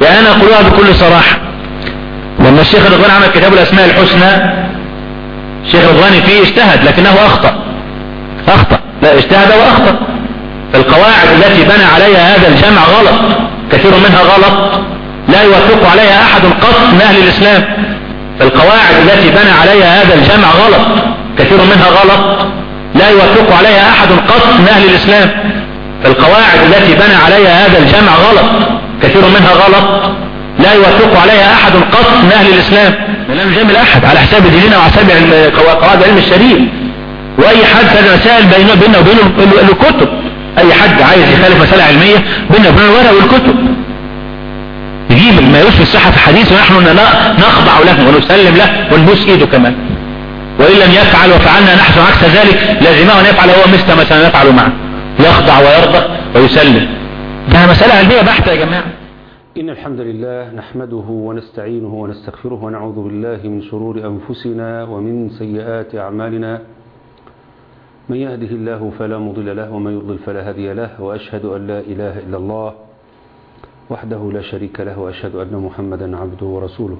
يعني أنا أقولها بكل صراحة. لما الشيخ رضوان عمل كتاب الأسماء الحسنى الشيخ رضوان فيه اجتهد لكنه أخطأ. أخطأ. لا اجتهد وأخطأ. القواعد التي بنى عليها هذا الجمع غلط كثير منها غلط لا يوافق عليها أحد قط من أهل الإسلام. القواعد التي بنى عليها هذا الجمع غلط كثير منها غلط لا يوافق عليها أحد قط من أهل الإسلام. القواعد التي بنى عليها هذا الجمع غلط. كثير منها غلط لا يوافق عليها أحد قط من أهل الإسلام. لم يجامل أحد على حساب ديننا وحساب قواعد علم الشريع وأي حد هذا مسائل بينه بينه وبينه الكتب؟ أي حد عايز يخالف مسألة علمية بينه وبين الورق والكتب. يجيب ما يثبت صحة الحديث ونحن نخضع له ونسلم له ونبوس إيده كمان. وإن لم يفعل وفعلنا نحن عكس ذلك لازمه أن يفعل هو مثل ما سنفعل معه. يخضع ويرضى ويسلم. ده مسألة علمية بحتة يا جماعة. إن الحمد لله نحمده ونستعينه ونستغفره ونعوذ بالله من شرور أنفسنا ومن سيئات أعمالنا. من يهده الله فلا مضل له ومن يضلل فلا هادي له وأشهد أن لا إله إلا الله وحده لا شريك له وأشهد أن محمدا عبده ورسوله.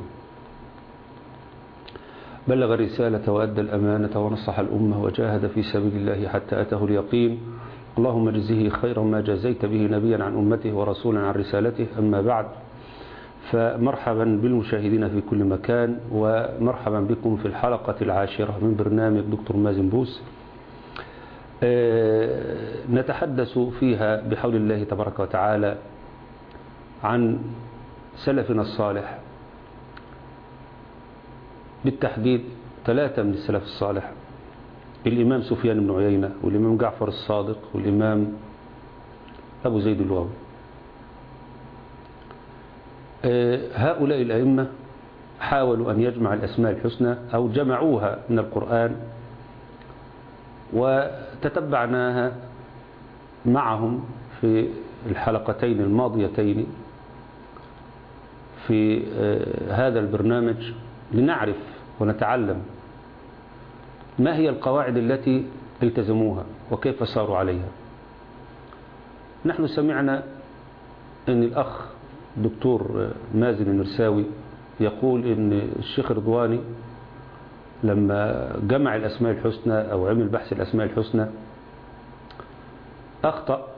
بلغ الرسالة وأدى الأمانة ونصح الأمة وجاهد في سبيل الله حتى أتاه اليقين. اللهم اجزه خيرا ما جزيت به نبيا عن أمته ورسولا عن رسالته. أما بعد فمرحبا بالمشاهدين في كل مكان ومرحبا بكم في الحلقة العاشرة من برنامج دكتور مازن بوس. نتحدث فيها بحول الله تبارك وتعالى عن سلفنا الصالح. بالتحديد ثلاثة من السلف الصالح. الإمام سفيان بن عيينة والإمام جعفر الصادق والإمام أبو زيد اللغوي هؤلاء الأئمة حاولوا أن يجمع الأسماء الحسنى أو جمعوها من القرآن وتتبعناها معهم في الحلقتين الماضيتين في هذا البرنامج لنعرف ونتعلم ما هي القواعد التي التزموها وكيف صاروا عليها؟ نحن سمعنا أن الأخ دكتور مازن المرساوي يقول أن الشيخ رضواني لما جمع الأسماء الحسنى أو عمل بحث الأسماء الحسنى أخطأ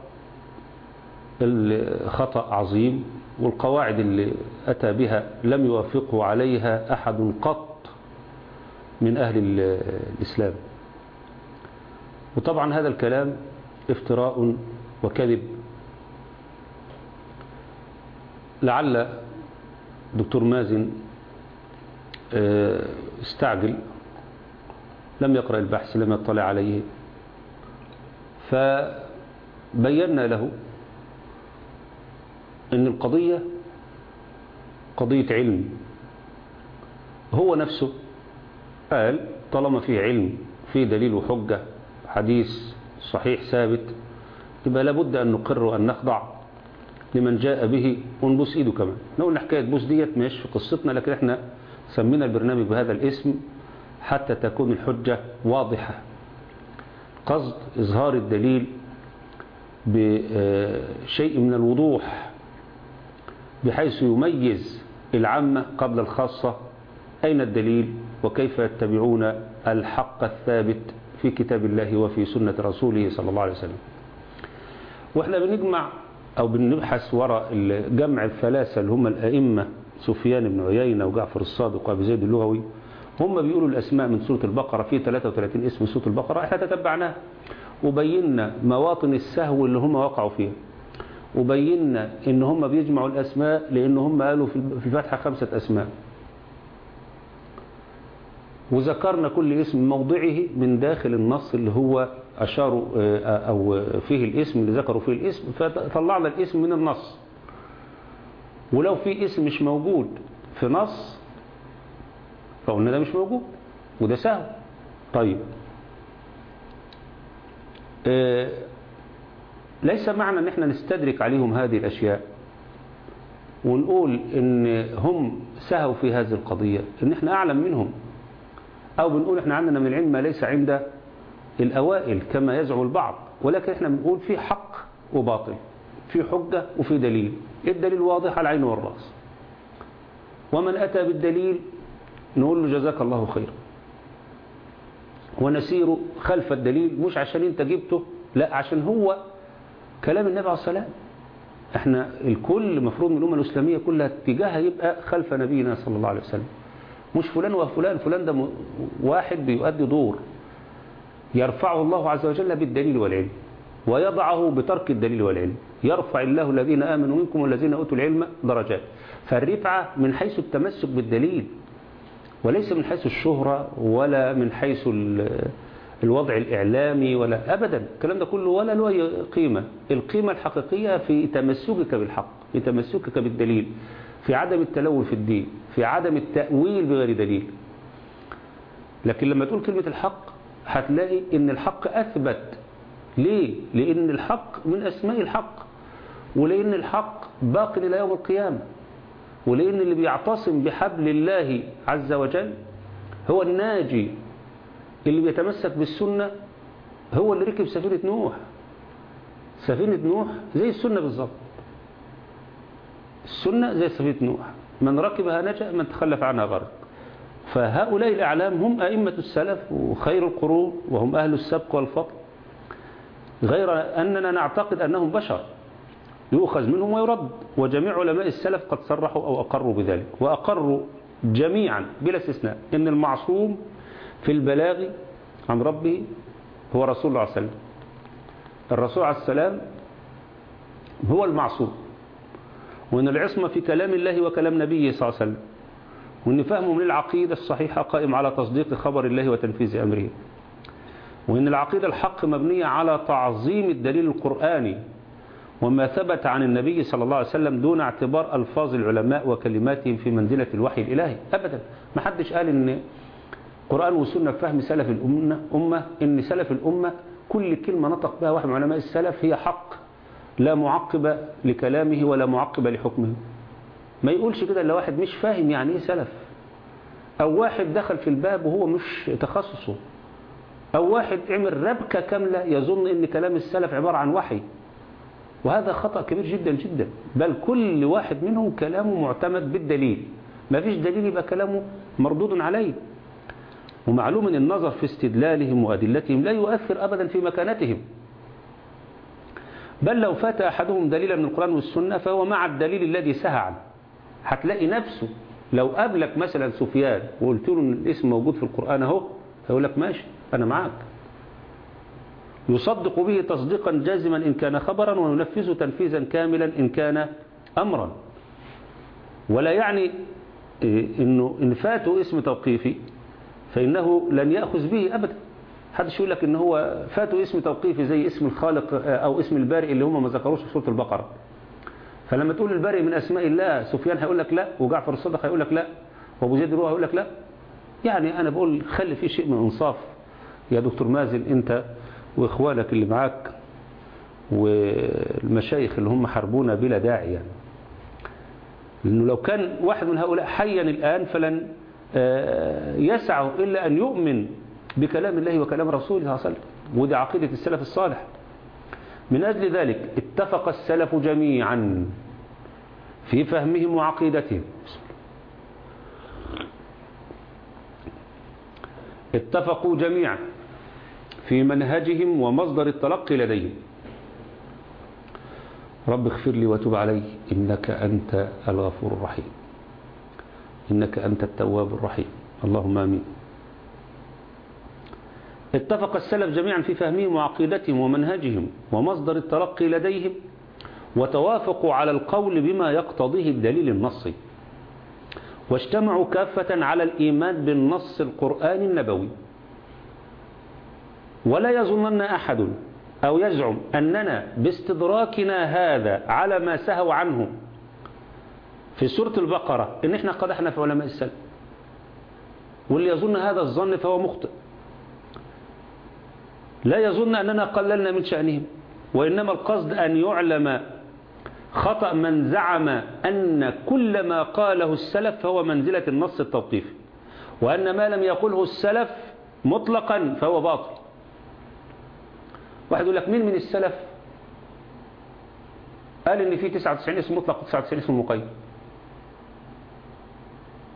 الخطأ عظيم والقواعد اللي أتى بها لم يوافقه عليها أحد قط. من أهل الإسلام. وطبعا هذا الكلام افتراء وكذب. لعل دكتور مازن استعجل لم يقرأ البحث لم يطلع عليه. فبينا له أن القضية قضية علم. هو نفسه قال طالما في علم في دليل وحجة حديث صحيح ثابت يبقى لابد أن نقر وأن نخضع لمن جاء به ونبوس إيده كمان. نقول حكاية بوس ديت مش في قصتنا لكن إحنا سمينا البرنامج بهذا الاسم حتى تكون الحجة واضحة. قصد إظهار الدليل بشيء من الوضوح بحيث يميز العامة قبل الخاصة أين الدليل؟ وكيف يتبعون الحق الثابت في كتاب الله وفي سنة رسوله صلى الله عليه وسلم. وإحنا بنجمع أو بنبحث وراء جمع الثلاثة اللي هم الأئمة سفيان بن عيينة وجعفر الصادق وأبي زيد اللغوي. هم بيقولوا الأسماء من سورة البقرة في 33 اسم سورة البقرة إحنا تتبعناها. وبينا مواطن السهو اللي هم وقعوا فيها. وبينا إن هم بيجمعوا الأسماء لأن هم قالوا في الفتحة خمسة أسماء. وذكرنا كل اسم موضعه من داخل النص اللي هو أشاروا أو فيه الاسم اللي ذكروا فيه الاسم فطلعنا الاسم من النص. ولو في اسم مش موجود في نص فقلنا ده مش موجود وده سهل. طيب. ليس معنى ان إحنا نستدرك عليهم هذه الأشياء ونقول إن هم سهوا في هذه القضية إن إحنا أعلم منهم. أو بنقول إحنا عندنا من العلم ما ليس عند الأوائل كما يزعم البعض ولكن إحنا بنقول في حق وباطل في حجة وفي دليل. الدليل واضح على العين والرأس. ومن أتى بالدليل نقول له جزاك الله خيرا ونسير خلف الدليل مش عشان أنت جبته لا عشان هو كلام النبي عليه الصلاة إحنا الكل مفروض من الأمة الإسلامية كلها اتجاهها يبقى خلف نبينا صلى الله عليه وسلم. مش فلان وفلان فلان ده واحد بيؤدي دور يرفعه الله عز وجل بالدليل والعلم ويضعه بترك الدليل والعلم. يرفع الله الذين آمنوا منكم والذين أوتوا العلم درجات. فالرفعة من حيث التمسك بالدليل وليس من حيث الشهرة ولا من حيث ال- الوضع الإعلامي ولا أبدا. الكلام ده كله ولا له قيمة. القيمة الحقيقية في تمسكك بالحق في تمسكك بالدليل. في عدم التلون في الدين في عدم التأويل بغير دليل. لكن لما تقول كلمة الحق هتلاقي إن الحق أثبت. ليه؟ لأن الحق من أسماء الحق ولأن الحق باق إلى يوم القيامة ولأن اللي بيعتصم بحبل الله عز وجل هو الناجي. اللي بيتمسك بالسنة هو اللي ركب سفينة نوح. سفينة نوح زي السنة بالظبط. السنة زي سفينة نوح. من ركبها نجا من تخلف عنها غرق. فهؤلاء الأعلام هم أئمة السلف وخير القرون وهم أهل السبق والفضل. غير أننا نعتقد أنهم بشر. يؤخذ منهم ويرد. وجميع علماء السلف قد صرحوا أو أقروا بذلك. وأقروا جميعا بلا استثناء أن المعصوم في البلاغ عن ربه هو رسول الله عليه وسلم. الرسول عليه السلام هو المعصوم. وأن العصمة في كلام الله وكلام نبيه صلى الله عليه وسلم وأن فهمهم للعقيدة الصحيحة قائم على تصديق خبر الله وتنفيذ أمره. وأن العقيدة الحق مبنية على تعظيم الدليل القرآني وما ثبت عن النبي صلى الله عليه وسلم دون اعتبار ألفاظ العلماء وكلماتهم في منزلة الوحي الإلهي. أبدا. ما حدش قال أن قرآن وسنة فهم سلف الأمة أمة إن سلف الأمة كل كلمة نطق بها واحد من علماء السلف هي حق. لا معقب لكلامه ولا معقب لحكمه. ما يقولش كده إلا واحد مش فاهم يعني إيه سلف. أو واحد دخل في الباب وهو مش تخصصه. أو واحد عمل ربكة كاملة يظن إن كلام السلف عبارة عن وحي. وهذا خطأ كبير جدا جدا. بل كل واحد منهم كلامه معتمد بالدليل. ما فيش دليل يبقى كلامه مردود عليه. ومعلوم إن النظر في استدلالهم وأدلتهم لا يؤثر أبدا في مكانتهم. بل لو فات أحدهم دليلا من القرآن والسنة فهو مع الدليل الذي سهى عنه. هتلاقي نفسه لو قابلك مثلا سفيان وقلت له إن الاسم موجود في القرآن أهو هيقول لك ماشي أنا معاك. يصدق به تصديقا جازما إن كان خبرا وينفذه تنفيذا كاملا إن كان أمرا. ولا يعني إنه إن فاته اسم توقيفي فإنه لن يأخذ به أبدا. حدش يقول لك إن هو فاته اسم توقيفي زي اسم الخالق أو اسم البارئ اللي هم ما ذكروش في سورة البقرة. فلما تقول البارئ من أسماء الله سفيان هيقول لك لا وجعفر الصدق هيقول لك لا وأبو زيد الروح هيقول لك لا. يعني أنا بقول خلي في شيء من إنصاف. يا دكتور مازن أنت وإخوانك اللي معاك والمشايخ اللي هم حربونا بلا داعي يعني. لأنه لو كان واحد من هؤلاء حيا الآن فلن يسعه إلا أن يؤمن بكلام الله وكلام رسوله صلى الله عليه وسلم. ودي عقيدة السلف الصالح. من أجل ذلك اتفق السلف جميعا في فهمهم وعقيدتهم. اتفقوا جميعا في منهجهم ومصدر التلقي لديهم. رب اغفر لي وتب علي إنك أنت الغفور الرحيم. إنك أنت التواب الرحيم. اللهم آمين. اتفق السلف جميعا في فهمهم وعقيدتهم ومنهجهم ومصدر التلقي لديهم وتوافقوا على القول بما يقتضيه الدليل النصي واجتمعوا كافة على الإيمان بالنص القرآن النبوي. ولا يظنن أحد أو يزعم أننا باستدراكنا هذا على ما سهوا عنه. في سورة البقرة إن إحنا قدحنا في علماء السلف واللي يظن هذا الظن فهو مخطئ. لا يظن أننا قللنا من شأنهم وإنما القصد أن يعلم خطأ من زعم أن كل ما قاله السلف فهو منزلة النص التوقيفي وأن ما لم يقله السلف مطلقا فهو باطل. واحد يقول لك مين من السلف؟ قال إن في 99 اسم مطلق و99 اسم مقيد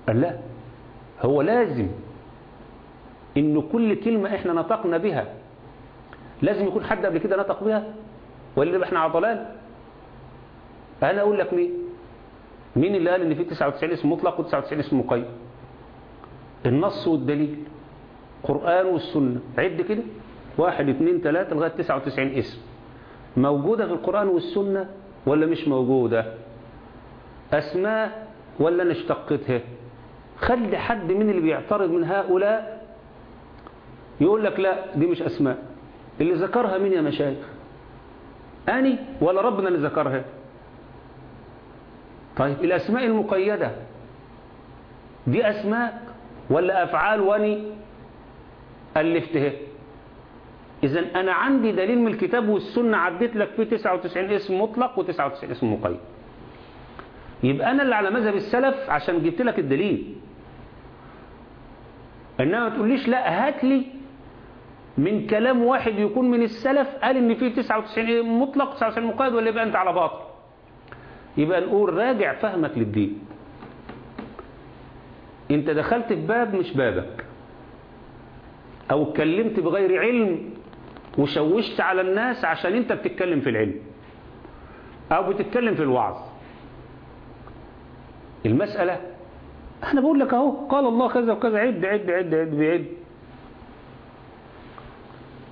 قال لا هو لازم إن كل كلمة إحنا نطقنا بها لازم يكون حد قبل كده نطق بها؟ ولا يبقى إحنا على ضلال؟ أنا أقول لك مين؟ مين اللي قال إن في 99 اسم مطلق و99 اسم مقيد؟ النص والدليل قرآن والسنة. عد كده. واحد اثنين ثلاثة لغاية 99 اسم. موجودة في القرآن والسنة ولا مش موجودة؟ أسماء ولا نشتقتها؟ خلي حد من اللي بيعترض من هؤلاء يقول لك لا دي مش أسماء. اللي ذكرها مين يا مشايخ؟ أني ولا ربنا اللي ذكرها؟ طيب الأسماء المقيدة دي أسماء ولا أفعال وأني ألفتها إذا أنا عندي دليل من الكتاب والسنة عديت لك فيه 99 اسم مطلق و99 اسم مقيد. يبقى أنا اللي على مذهب السلف عشان جبت لك الدليل. إنما ما تقوليش لا هات لي من كلام واحد يكون من السلف قال إن فيه 99 مطلق 99 مقيد ولا يبقى أنت على باطل. يبقى نقول راجع فهمك للدين. أنت دخلت في باب مش بابك. أو اتكلمت بغير علم وشوشت على الناس عشان أنت بتتكلم في العلم. أو بتتكلم في الوعظ. المسألة أنا بقول لك أهو قال الله كذا وكذا عد عد عد عد بعد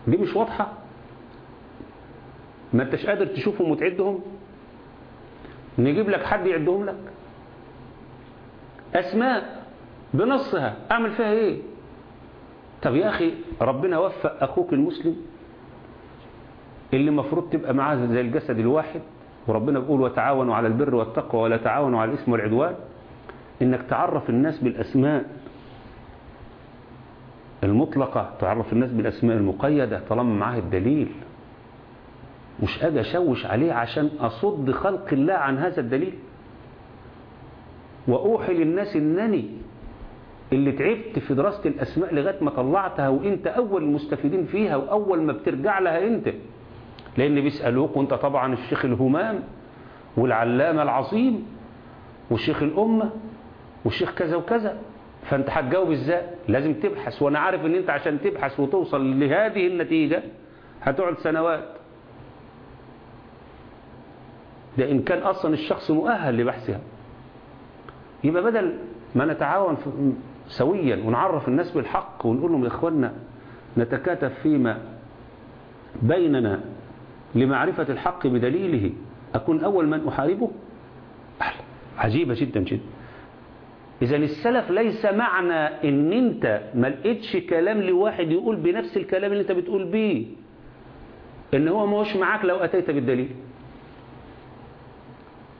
دي مش واضحة. ما انتش قادر تشوفهم وتعدهم. نجيب لك حد يعدهم لك. أسماء بنصها أعمل فيها إيه؟ طب يا أخي ربنا وفق أخوك المسلم اللي مفروض تبقى معاه زي الجسد الواحد وربنا بيقول وتعاونوا على البر والتقوى ولا تعاونوا على الاسم والعدوان. إنك تعرف الناس بالأسماء المطلقة تعرف الناس بالأسماء المقيدة طالما معاه الدليل. مش أجي أشوش عليه عشان أصد خلق الله عن هذا الدليل. وأوحي للناس إنني اللي تعبت في دراسة الأسماء لغاية ما طلعتها وأنت أول المستفيدين فيها وأول ما بترجع لها أنت. لأن بيسألوك وأنت طبعا الشيخ الهمام والعلامة العظيم والشيخ الأمة والشيخ كذا وكذا. فانت هتجاوب إزاي؟ لازم تبحث وأنا عارف ان انت عشان تبحث وتوصل لهذه النتيجة هتقعد سنوات. ده إن كان أصلا الشخص مؤهل لبحثها. يبقى بدل ما نتعاون سويا ونعرف الناس بالحق ونقول لهم يا إخوانا نتكاتف فيما بيننا لمعرفة الحق بدليله أكون أول من أحاربه؟ عجيبة جدا جدا. إذا السلف ليس معنى إن أنت ما لقيتش كلام لواحد يقول بنفس الكلام اللي أنت بتقول بيه. إن هو ما هوش معاك لو أتيت بالدليل.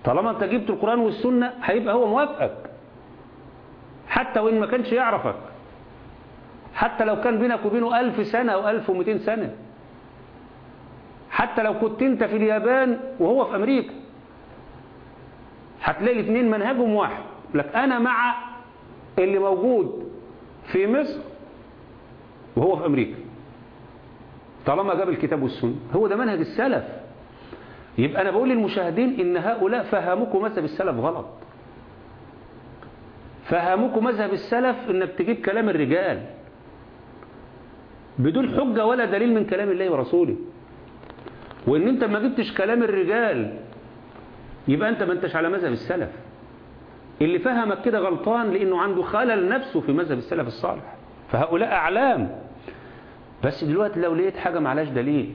طالما أنت جبت القرآن والسنة هيبقى هو موافقك. حتى وإن ما كانش يعرفك. حتى لو كان بينك وبينه ألف سنة أو ألف ومئتين سنة. حتى لو كنت أنت في اليابان وهو في أمريكا. هتلاقي الاثنين منهجهم واحد. لك أنا مع اللي موجود في مصر وهو في أمريكا. طالما جاب الكتاب والسنة هو ده منهج السلف. يبقى أنا بقول للمشاهدين إن هؤلاء فهموكم مذهب السلف غلط. فهموكم مذهب السلف إنك تجيب كلام الرجال. بدون حجة ولا دليل من كلام الله ورسوله. وإن أنت ما جبتش كلام الرجال يبقى أنت ما أنتش على مذهب السلف. اللي فهمك كده غلطان لأنه عنده خلل نفسه في مذهب السلف الصالح. فهؤلاء أعلام. بس دلوقتي لو لقيت حاجة معلاش دليل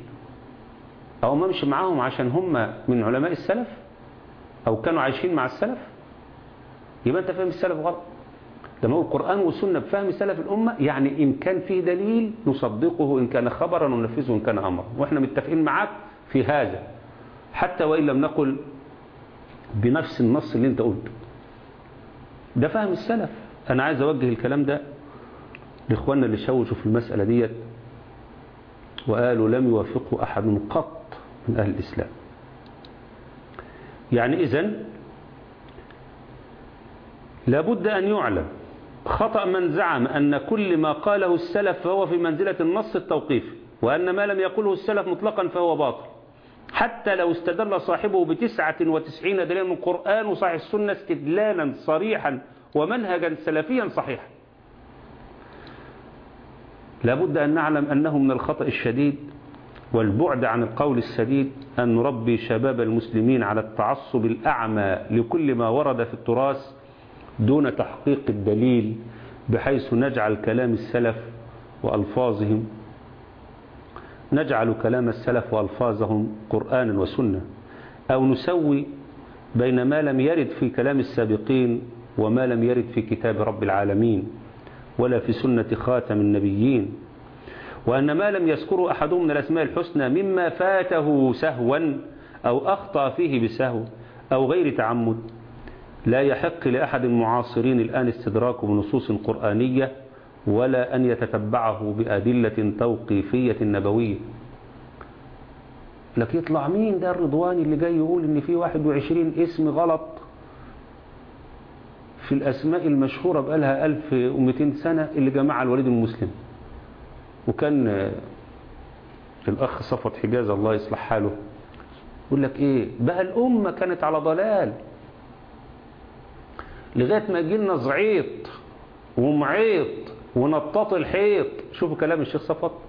أو ما مش معاهم عشان هم من علماء السلف أو كانوا عايشين مع السلف يبقى أنت فاهم السلف غلط. لما هو القرآن والسنة بفهم سلف الأمة يعني إن كان فيه دليل نصدقه إن كان خبرا وننفذه إن كان أمرا. وإحنا متفقين معاك في هذا حتى وإن لم نقل بنفس النص اللي أنت قلته. ده فهم السلف. أنا عايز أوجه الكلام ده لإخواننا اللي شوشوا في المسألة ديت وقالوا لم يوافقه أحد قط من أهل الإسلام. يعني إذن لابد أن يعلم خطأ من زعم أن كل ما قاله السلف فهو في منزلة النص التوقيفي وأن ما لم يقله السلف مطلقا فهو باطل. حتى لو استدل صاحبه بتسعة وتسعين دليلا من القرآن وصحيح السنة استدلالا صريحا ومنهجا سلفيا صحيحا. لابد أن نعلم أنه من الخطأ الشديد والبعد عن القول السديد أن نربي شباب المسلمين على التعصب الأعمى لكل ما ورد في التراث دون تحقيق الدليل بحيث نجعل كلام السلف وألفاظهم نجعل كلام السلف وألفاظهم قرآنا وسنة أو نسوي بين ما لم يرد في كلام السابقين وما لم يرد في كتاب رب العالمين ولا في سنة خاتم النبيين. وأن ما لم يذكره أحدهم من الأسماء الحسنى مما فاته سهوا أو أخطأ فيه بسهو أو غير تعمد لا يحق لأحد المعاصرين الآن استدراكه بنصوص قرآنية ولا أن يتتبعه بأدلة توقيفية نبوية. لك يطلع مين ده الرضواني اللي جاي يقول إن في 21 اسم غلط في الأسماء المشهورة بقالها 1200 سنة اللي جمعها الوليد المسلم؟ وكان الأخ صفوت حجاز الله يصلح حاله يقول لك إيه؟ بقى الأمة كانت على ضلال لغاية ما جيلنا زعيط ومعيط ونطاط الحيط. شوفوا كلام الشيخ صفوت.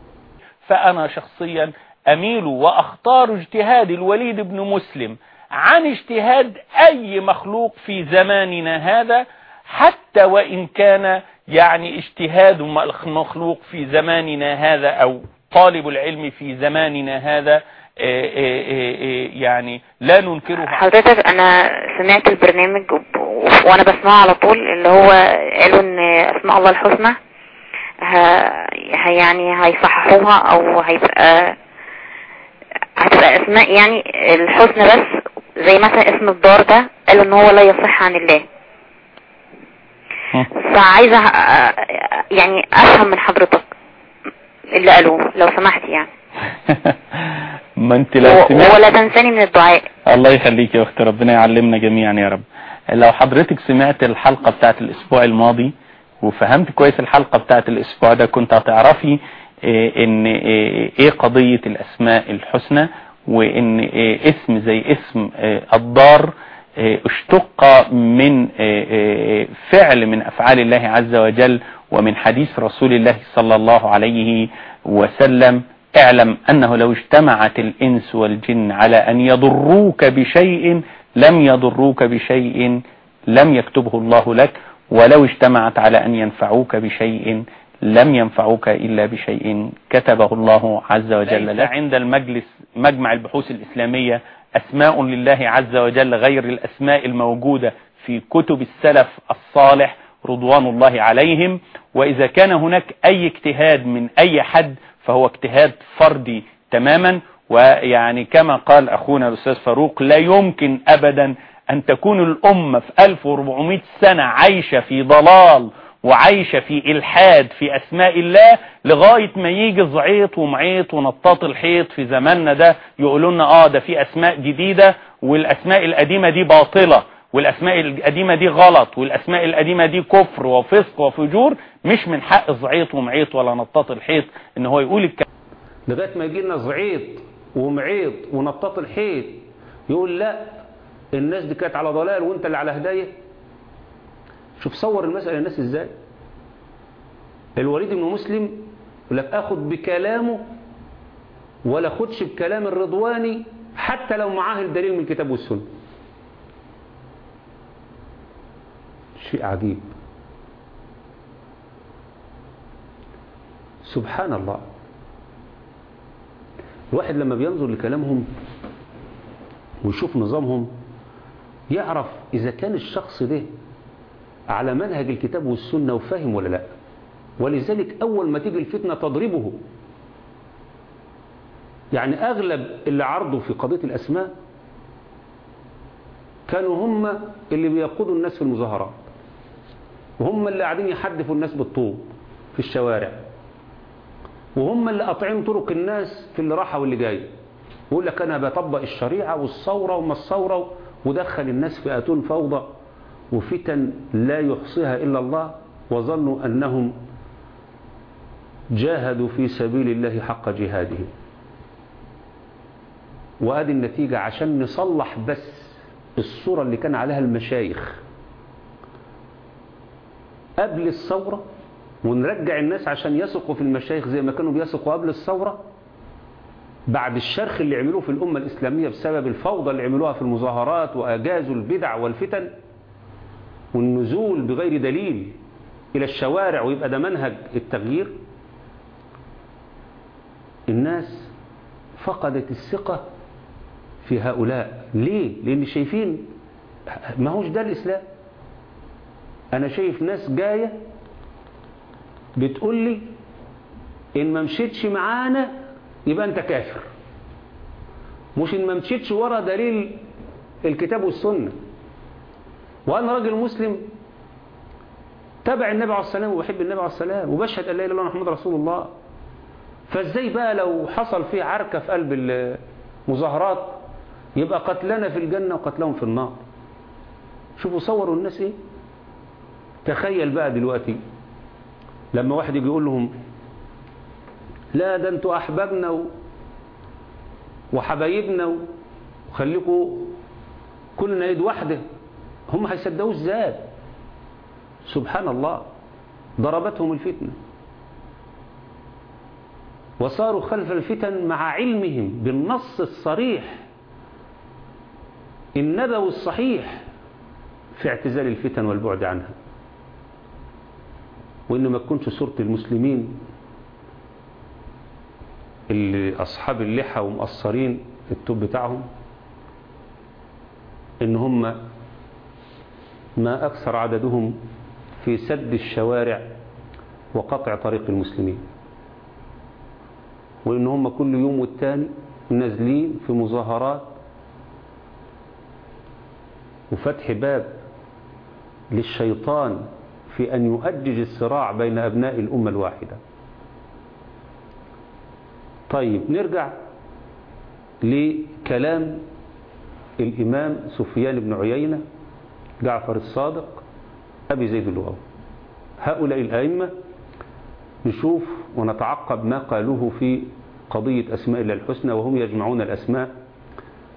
فأنا شخصيا أميل وأختار اجتهاد الوليد بن مسلم عن اجتهاد أي مخلوق في زماننا هذا حتى وإن كان يعني اجتهاد مخلوق في زماننا هذا أو طالب العلم في زماننا هذا يعني لا ننكره. حضرتك أنا سمعت البرنامج وأنا بسمعه على طول اللي هو قالوا إن أسماء الله الحسنى. يعني هيصححوها أو هيبقى هتبقى أسماء يعني الحسنى بس زي مثلا اسم الدار ده قالوا إن هو لا يصح عن الله. فعايزة يعني أفهم من حضرتك اللي قالوه لو سمحت يعني. ما انت لو سمعت ولا تنساني من الدعاء. الله يخليك يا أخت ربنا يعلمنا جميعا يا رب. لو حضرتك سمعت الحلقة بتاعت الأسبوع الماضي وفهمت كويس الحلقة بتاعت الأسبوع ده كنت هتعرفي إيه إن إيه, إيه قضية الأسماء الحسنى وإن اسم زي اسم الضار اشتق من فعل من أفعال الله عز وجل ومن حديث رسول الله صلى الله عليه وسلم. اعلم أنه لو اجتمعت الإنس والجن على أن يضروك بشيء لم يضروك بشيء لم يكتبه الله لك. ولو اجتمعت على أن ينفعوك بشيء لم ينفعوك إلا بشيء كتبه الله عز وجل. لك عند المجلس مجمع البحوث الإسلامية أسماء لله عز وجل غير الأسماء الموجودة في كتب السلف الصالح رضوان الله عليهم. وإذا كان هناك أي اجتهاد من أي حد فهو اجتهاد فردي تماما. ويعني كما قال أخونا الأستاذ فاروق لا يمكن أبدا أن تكون الأمة في 1400 سنة عايشة في ضلال وعايشة في إلحاد في أسماء الله لغاية ما يجي زعيط ومعيط ونطاط الحيط في زماننا ده يقولوا لنا آه ده في أسماء جديدة والأسماء القديمة دي باطلة والأسماء القديمة دي غلط والأسماء القديمة دي كفر وفسق وفجور مش من حق زعيط ومعيط ولا نطاط الحيط إن هو يقول الكلام. لغاية ما يجي لنا زعيط ومعيط ونطاط الحيط يقول لا الناس دي كانت على ضلال وانت اللي على هدايه شوف صور المسألة الناس إزاي؟ الوليد بن مسلم يقول لك اخد بكلامه ولا خدش بكلام الرضواني حتى لو معاه الدليل من الكتاب والسنة. شيء عجيب. سبحان الله. الواحد لما بينظر لكلامهم ويشوف نظامهم يعرف إذا كان الشخص ده على منهج الكتاب والسنة وفاهم ولا لأ. ولذلك أول ما تيجي الفتنة تضربه. يعني أغلب اللي عرضوا في قضية الأسماء كانوا هم اللي بيقودوا الناس في المظاهرات. وهم اللي قاعدين يحدفوا الناس بالطوب في الشوارع. وهم اللي قاطعين طرق الناس في اللي راحة واللي جاي يقول لك أنا بطبق الشريعة والثورة وما الثورة ودخل الناس في أتون فوضى وفتن لا يحصيها إلا الله وظنوا أنهم جاهدوا في سبيل الله حق جهاده. وادي النتيجة عشان نصلح بس الصورة اللي كان عليها المشايخ. قبل الثورة ونرجع الناس عشان يثقوا في المشايخ زي ما كانوا بيثقوا قبل الثورة بعد الشرخ اللي عملوه في الأمة الإسلامية بسبب الفوضى اللي عملوها في المظاهرات وأجازوا البدع والفتن والنزول بغير دليل إلى الشوارع ويبقى ده منهج التغيير الناس فقدت الثقة في هؤلاء ليه؟ لأن شايفين ما هوش ده الإسلام أنا شايف ناس جاية بتقول لي إن ما مشيتش معانا يبقى أنت كافر. مش إن ما مشيتش ورا دليل الكتاب والسنة. وأنا راجل مسلم تبع النبي عليه السلام وبحب النبي عليه السلام وبشهد أن لا إله إلا الله محمد رسول الله. فازاي بقى لو حصل فيه عركة في قلب المظاهرات يبقى قتلنا في الجنة وقتلهم في النار. شوفوا صوروا الناس إيه؟ تخيل بقى دلوقتي لما واحد يجي يقول لهم لا ده أنتوا أحبابنا و... وحبايبنا وخليكوا كلنا ايد واحدة. هم هيصدقوا إزاي؟ سبحان الله ضربتهم الفتنة. وصاروا خلف الفتن مع علمهم بالنص الصريح. النبوي الصحيح في اعتزال الفتن والبعد عنها. وإن ما تكونش صورة المسلمين. اللي أصحاب اللحى ومقصرين التوب بتاعهم إن هم ما أكثر عددهم في سد الشوارع وقطع طريق المسلمين. وإن هم كل يوم والتاني نازلين في مظاهرات وفتح باب للشيطان في أن يؤجج الصراع بين أبناء الأمة الواحدة. طيب نرجع لكلام الإمام سفيان بن عيينة جعفر الصادق أبي زيد اللغوي هؤلاء الأئمة نشوف ونتعقب ما قالوه في قضية أسماء الله الحسنى وهم يجمعون الأسماء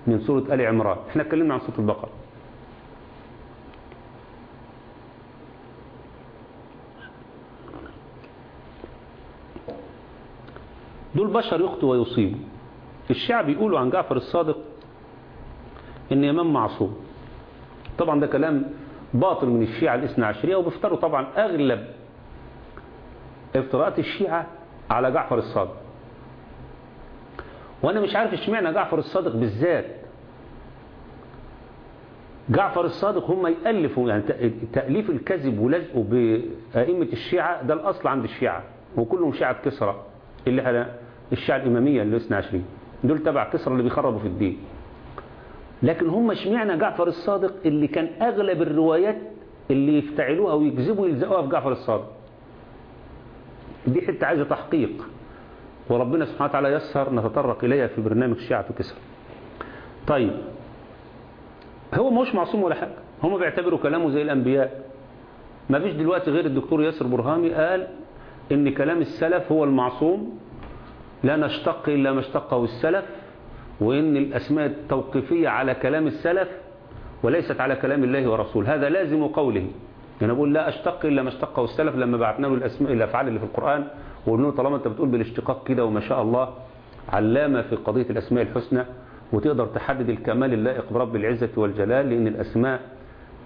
من سورة آل عمران. إحنا اتكلمنا عن سورة البقرة. دول بشر يخطئوا ويصيبوا. الشعب بيقولوا عن جعفر الصادق إن امام معصوم. طبعا ده كلام باطل من الشيعة الاثنى عشرية وبيفتروا طبعا أغلب افتراءات الشيعة على جعفر الصادق. وأنا مش عارف اشمعنى جعفر الصادق بالذات. جعفر الصادق هم يألفوا يعني تأليف الكذب ولزقه بأئمة الشيعة ده الأصل عند الشيعة وكلهم شيعة كسرى اللي الشيعة الإمامية الاثنى عشرين دول تبع كسرى اللي بيخربوا في الدين. لكن هم اشمعنى جعفر الصادق اللي كان أغلب الروايات اللي يفتعلوها ويكذبوا يلزقوها في جعفر الصادق؟ دي حتة عايزة تحقيق. وربنا سبحانه وتعالى يسر نتطرق إليها في برنامج شيعة كسر. طيب هو مش معصوم ولا حاجة. هم بيعتبروا كلامه زي الأنبياء. ما فيش دلوقتي غير الدكتور ياسر برهامي قال إن كلام السلف هو المعصوم لا نشتق إلا ما اشتقه السلف وإن الأسماء التوقيفية على كلام السلف وليست على كلام الله ورسوله. هذا لازم قوله. يعني بقول لا أشتق إلا ما اشتقه السلف لما بعتنا له الأسماء الأفعال اللي في القرآن وقلنا طالما أنت بتقول بالاشتقاق كده وما شاء الله علامة في قضية الأسماء الحسنى وتقدر تحدد الكمال اللائق برب العزة والجلال لأن الأسماء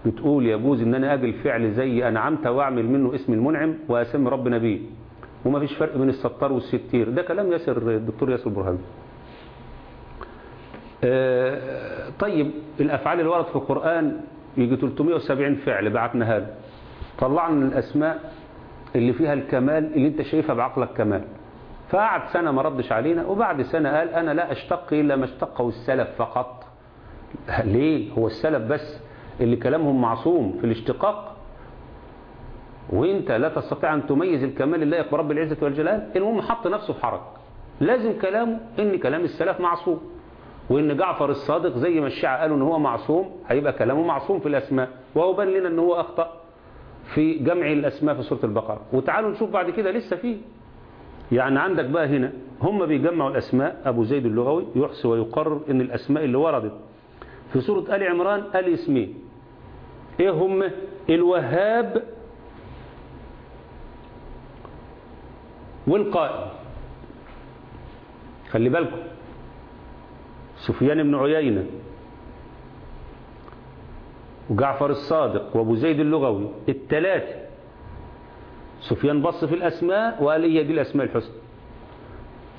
بتقول يجوز إن أنا أجي فعل زي أنعمت وأعمل منه اسم المنعم وأسمي ربنا بيه وما فيش فرق بين الستار والستير. ده كلام ياسر الدكتور ياسر برهان. آه طيب الأفعال اللي وردت في القرآن يجي 370 فعل بعتنا هذا. طلعنا الأسماء اللي فيها الكمال اللي انت شايفها بعقلك كمال. فقعد سنة ما ردش علينا وبعد سنة قال أنا لا أشتق إلا ما اشتقه السلف فقط. ليه؟ هو السلف بس اللي كلامهم معصوم في الاشتقاق وانت لا تستطيع أن تميز الكمال اللائق برب العزة والجلال المهم حط نفسه في حرج لازم كلامه إن كلام السلف معصوم. وإن جعفر الصادق زي ما الشيعة قالوا إن هو معصوم هيبقى كلامه معصوم في الأسماء. وهو بان لنا إن هو أخطأ في جمع الأسماء في سورة البقرة. وتعالوا نشوف بعد كده لسه فيه. يعني عندك بقى هنا هم بيجمعوا الأسماء أبو زيد اللغوي يحصي ويقرر إن الأسماء اللي وردت. في سورة آل عمران آل اسمين. إيه هم؟ الوهاب والقائم خلي بالكم. سفيان بن عيينة وجعفر الصادق وأبو زيد اللغوي الثلاثة سفيان بص في الأسماء وقال هي دي الأسماء الحسنى.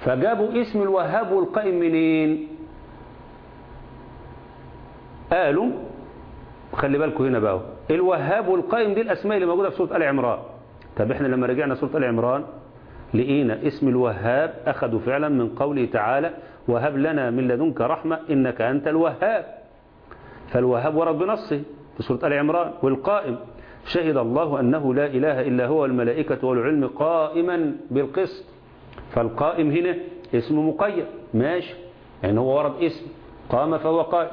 فجابوا اسم الوهاب والقائم منين؟ قالوا خلي بالكم هنا بقى الوهاب والقائم دي الأسماء اللي موجودة في سورة آل عمران. طب إحنا لما رجعنا سورة آل عمران لقينا اسم الوهاب أخذوا فعلا من قوله تعالى وهب لنا من لدنك رحمة إنك أنت الوهاب. فالوهاب ورد بنصه في سورة آل عمران والقائم شهد الله أنه لا إله إلا هو الملائكة والعلم قائما بالقسط. فالقائم هنا اسم مقيد ماشي يعني هو ورد اسم قام فهو قائم.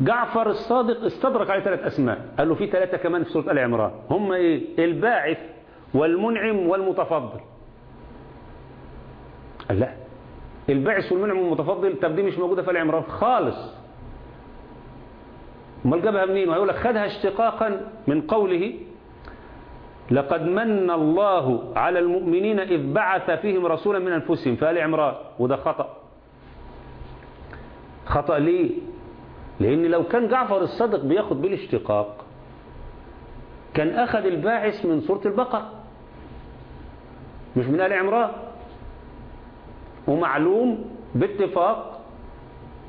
جعفر الصادق استدرك عليه ثلاث أسماء قال له في ثلاثة كمان في سورة آل عمران. هم إيه؟ الباعث والمنعم والمتفضل. قال لا. الباعث والمنعم والمتفضل طب دي مش موجودة في آل عمران خالص. أمال جابها منين؟ وهيقول لك خدها اشتقاقا من قوله لقد من الله على المؤمنين إذ بعث فيهم رسولا من أنفسهم. في آل عمران وده خطأ. خطأ ليه؟ لأن لو كان جعفر الصادق بياخد بالاشتقاق كان أخذ الباعث من سورة البقرة. مش من آل عمران. ومعلوم باتفاق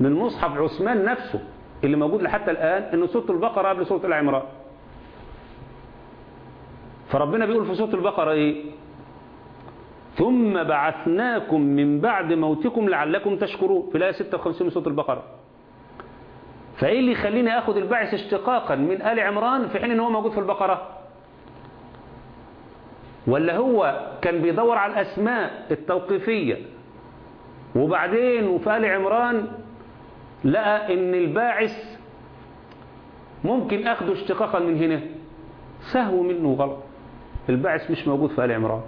من مصحف عثمان نفسه اللي موجود لحتى الآن أن سورة البقرة قبل سورة آل عمران. فربنا بيقول في سورة البقرة إيه؟ ثم بعثناكم من بعد موتكم لعلكم تشكرون. في الآية 56 من سورة البقرة. فإيه اللي يخليني أخذ البعث اشتقاقا من آل عمران في حين أنه موجود في البقرة؟ ولا هو كان بيدور على الأسماء التوقيفية. وبعدين وفي آل عمران لقى إن الباعث ممكن اخده اشتقاقا من هنا. سهو منه غلط. الباعث مش موجود في آل عمران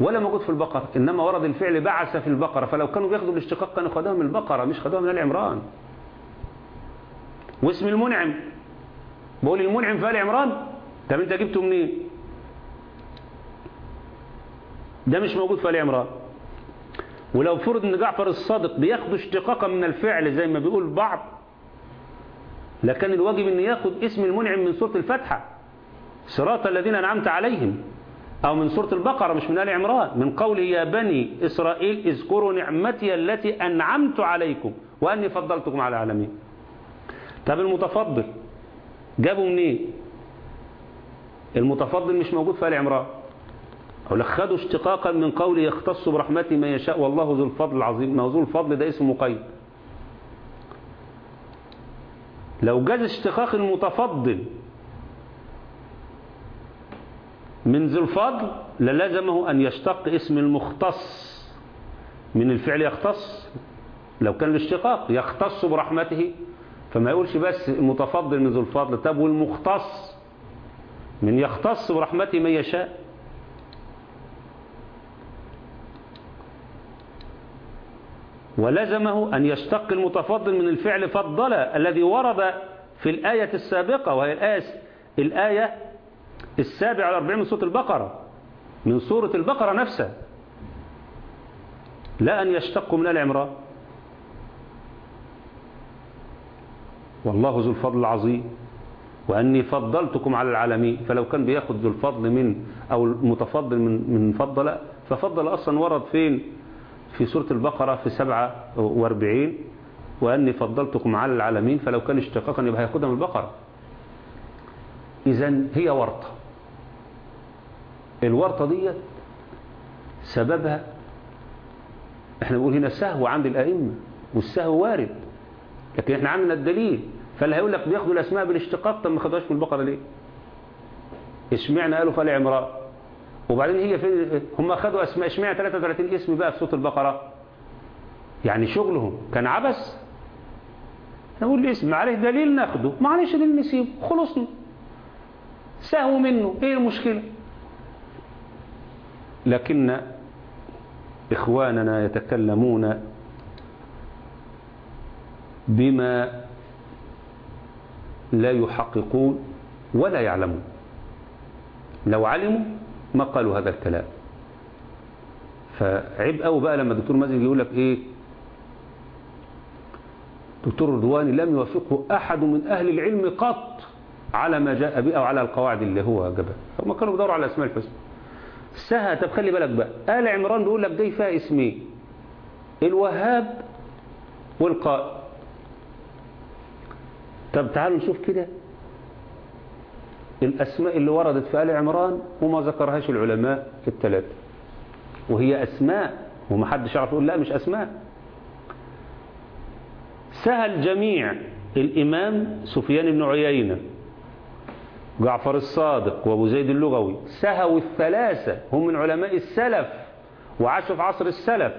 ولا موجود في البقرة إنما ورد الفعل بعث في البقرة. فلو كانوا بياخدوا الاشتقاق كانوا خدوها من البقرة مش خدوها من آل عمران. واسم المنعم بقول المنعم في آل عمران؟ طب أنت جبته منين؟ ده مش موجود في آل عمران. ولو فرض إن جعفر الصادق بياخدوا اشتقاقا من الفعل زي ما بيقول البعض لكان الواجب إن ياخد اسم المنعم من سورة الفاتحة. صراط الذين أنعمت عليهم أو من سورة البقرة مش من آل عمران. من قوله يا بني إسرائيل اذكروا نعمتي التي أنعمت عليكم وأني فضلتكم على العالمين. طب المتفضل جابوا منين؟ المتفضل مش موجود في آل عمران. أقول خدوا اشتقاقا من قوله يختص برحمته من يشاء والله ذو الفضل العظيم. ما ذو الفضل ده اسم مقيد لو جاز اشتقاق المتفضل من ذو الفضل للزمه أن يشتق اسم المختص. من الفعل يختص؟ لو كان الاشتقاق يختص برحمته فما يقولش بس المتفضل من ذو الفضل. طب والمختص؟ من يختص برحمته من يشاء. ولزمه أن يشتق المتفضل من الفعل فضل الذي ورد في الآية السابقة وهي الآية, الآية السابعة على الأربعين من سورة البقرة من سورة البقرة نفسها. لا أن يشتق من آل عمران والله ذو الفضل العظيم. وأني فضلتكم على العالمين. فلو كان بياخد ذو الفضل من أو المتفضل من من فضل ففضل أصلا ورد فين؟ في سورة البقرة في سبعة وأربعين وأني فضلتكم على العالمين فلو كان اشتقاقا يبقى هياخدها من البقرة. إذا هي ورطة. الورطة دي سببها إحنا بنقول هنا سهو عند الأئمة والسهو وارد لكن إحنا عندنا الدليل. فاللي هيقول لك بياخدوا الأسماء بالاشتقاق طب ما خدوهاش من البقرة ليه؟ اشمعنا قالوا فالي عمران؟ وبعدين هي في هم خدوا اسماء اشمعنى 33 اسم بقى في سورة البقرة. يعني شغلهم كان عبث. نقول الاسم عليه دليل ناخده. معلش دليل نسيبه. خلصنا سهو منه. إيه المشكلة؟ لكن إخواننا يتكلمون بما لا يحققون ولا يعلمون. لو علموا ما قالوا هذا الكلام. فعيب قوي بقى لما الدكتور مازن يقول لك إيه؟ دكتور رضواني لم يوافقه أحد من أهل العلم قط على ما جاء به أو على القواعد اللي هو جابها هم كانوا بيدوروا على أسماء الحسنى. سهى طب خلي بالك بقى. آل عمران بيقول لك دي فيها اسمين. الوهاب والقائم طب تعالوا نشوف كده. الأسماء اللي وردت في آل عمران وما ذكرهاش العلماء الثلاثة وهي أسماء ومحدش يعرف يقول لا مش أسماء. سهل جميع الإمام سفيان بن عيينة جعفر الصادق وأبو زيد اللغوي سهوا الثلاثة هم من علماء السلف وعاشوا في عصر السلف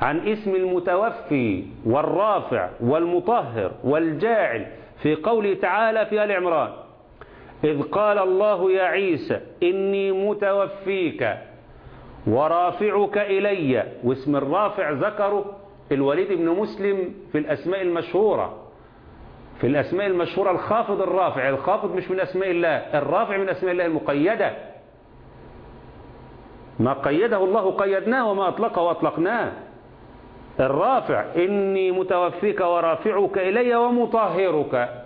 عن اسم المتوفي والرافع والمطهر والجاعل في قوله تعالى في آل عمران. إذ قال الله يا عيسى إني متوفيك ورافعك إلي واسم الرافع ذكره الوليد بن مسلم في الأسماء المشهورة. في الأسماء المشهورة الخافض الرافع الخافض مش من أسماء الله الرافع من أسماء الله المقيدة. ما قيده الله قيدناه وما أطلقه أطلقناه الرافع إني متوفيك ورافعك إلي ومطهرك.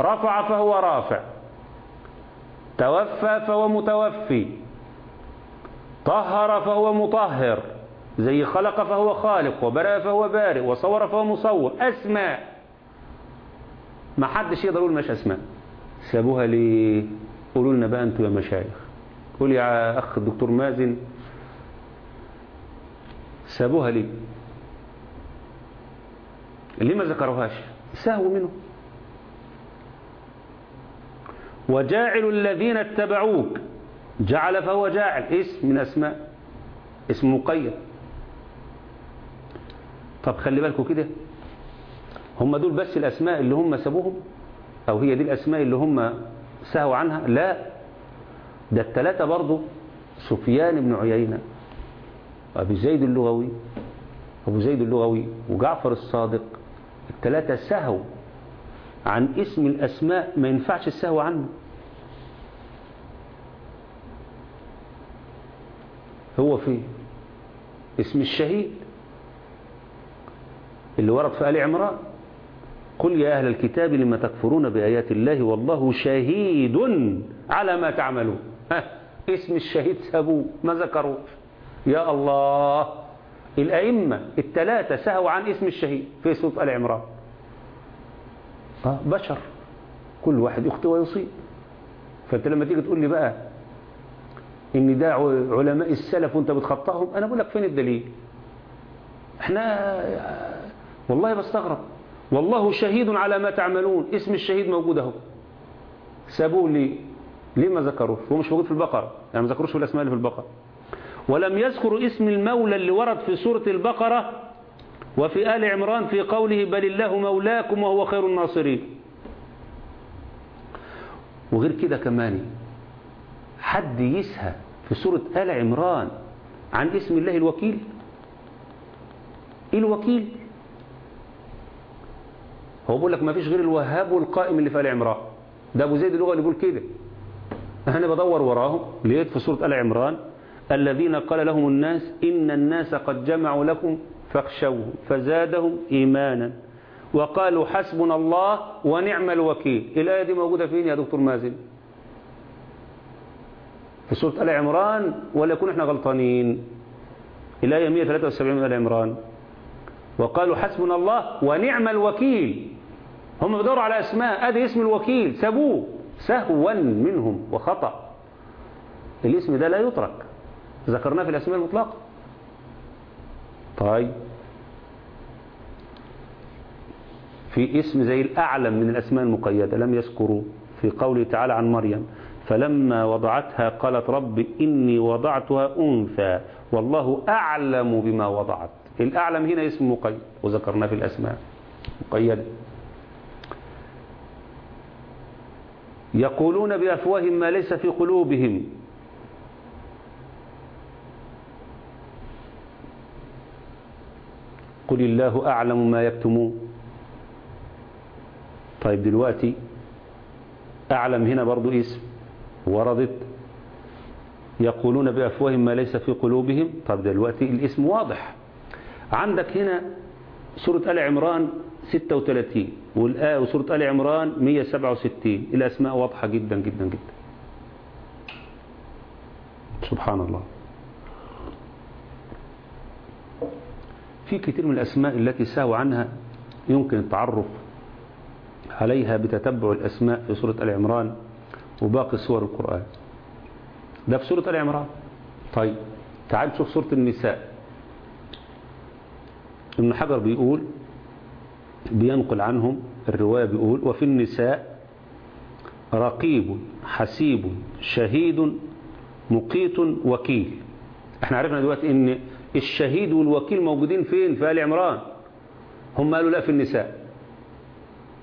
رفع فهو رافع. توفى فهو متوفي. طهر فهو مطهر. زي خلق فهو خالق وبرأ فهو بارئ وصور فهو مصور. أسماء. ما حدش يقدر يقول مش أسماء. سابوها ليه قولوا لنا بقى أنتوا يا مشايخ. قول يا أخ الدكتور مازن. سابوها ليه ليه ما ذكروهاش سهوا منه. وجاعل الذين اتبعوك جعل فهو جاعل اسم من أسماء اسم مقيد. طب خلي بالكم كده هم دول بس الأسماء اللي هم سابوهم أو هي دي الأسماء اللي هم سهوا عنها؟ لا ده الثلاثة برضو سفيان بن عيينة وأبي زيد اللغوي أبو زيد اللغوي وجعفر الصادق الثلاثة سهوا عن اسم الأسماء ما ينفعش السهو عنه. هو في اسم الشهيد اللي ورد في آل عمران قل يا أهل الكتاب لما تكفرون بآيات الله والله شهيد على ما تعملون. ها اسم الشهيد سابوه ما ذكروه. يا الله الأئمة الثلاثة سهوا عن اسم الشهيد في سورة آل عمران. بشر كل واحد يخطئ ويصيب. فأنت لما تيجي تقول لي بقى إن ده علماء السلف وأنت بتخطئهم أنا بقول لك فين الدليل؟ إحنا والله بستغرب. والله شهيد على ما تعملون اسم الشهيد موجود أهو. سابوه ليه ليه ما ذكروش هو مش موجود في البقرة. يعني ما ذكروش في الاسماء اللي في البقرة. ولم يذكروا اسم المولى اللي ورد في سورة البقرة وفي آل عمران في قوله بل الله مولاكم وهو خير الناصرين. وغير كده كمان حد يسهى في سورة آل عمران عن اسم الله الوكيل. الوكيل. هو بيقول لك ما فيش غير الوهاب والقائم اللي في آل عمران. ده أبو زيد اللغة اللي بيقول كده. أنا بدور وراهم. لقيت في سورة آل عمران الذين قال لهم الناس إن الناس قد جمعوا لكم فاخشوهم فزادهم إيمانا. وقالوا حسبنا الله ونعم الوكيل. الآية دي موجودة فين يا دكتور مازن؟ في سورة آل عمران ولا يكون إحنا غلطانين. الآية 173 من آل عمران. وقالوا حسبنا الله ونعم الوكيل. هم بدوروا على أسماء. ادي اسم الوكيل. سابوه. سهوا منهم. وخطأ. الاسم ده لا يترك. ذكرناه في الأسماء المطلقة. طيب. في اسم زي الأعلم من الأسماء المقيدة. لم يذكروا. في قوله تعالى عن مريم. فلما وضعتها قالت رب إني وضعتها أنثى والله أعلم بما وضعت. الأعلم هنا اسم مقيد وذكرنا في الأسماء. مقيد. يقولون بأفواههم ما ليس في قلوبهم. قل الله أعلم ما يكتمون. طيب دلوقتي أعلم هنا برضو اسم. وردت يقولون بأفواههم ما ليس في قلوبهم. طب دلوقتي الاسم واضح. عندك هنا سورة آل عمران 36 والآية وسورة آل عمران 167 الأسماء واضحة جدا جدا جدا. سبحان الله. في كثير من الأسماء التي ساوى عنها يمكن التعرف عليها بتتبع الأسماء في سورة آل عمران. وباقي سور القرآن. ده في سورة آل عمران طيب تعال نشوف سورة النساء. ابن حجر بيقول بينقل عنهم الرواية بيقول وفي النساء رقيب حسيب شهيد مقيت وكيل. إحنا عرفنا دلوقتي إن الشهيد والوكيل موجودين فين؟ في آل عمران. هم قالوا لا في النساء.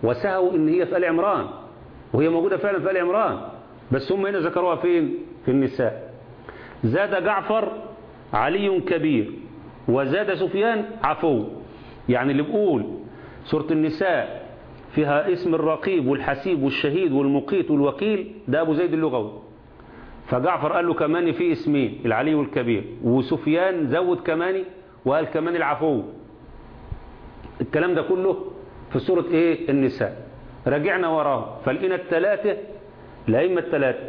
وسهوا إن هي في آل عمران. وهي موجودة فعلا في آل عمران بس هم هنا ذكروها فين؟ في النساء. زاد جعفر علي كبير وزاد سفيان عفو. يعني اللي بقول سورة النساء فيها اسم الرقيب والحسيب والشهيد والمقيت والوكيل ده أبو زيد اللغوي. فجعفر قال له كمان في اسمين العلي والكبير. وسفيان زود كمان وقال كمان العفو. الكلام ده كله في سورة إيه؟ النساء. رجعنا وراه. فلقينا الثلاثة الأئمة الثلاثة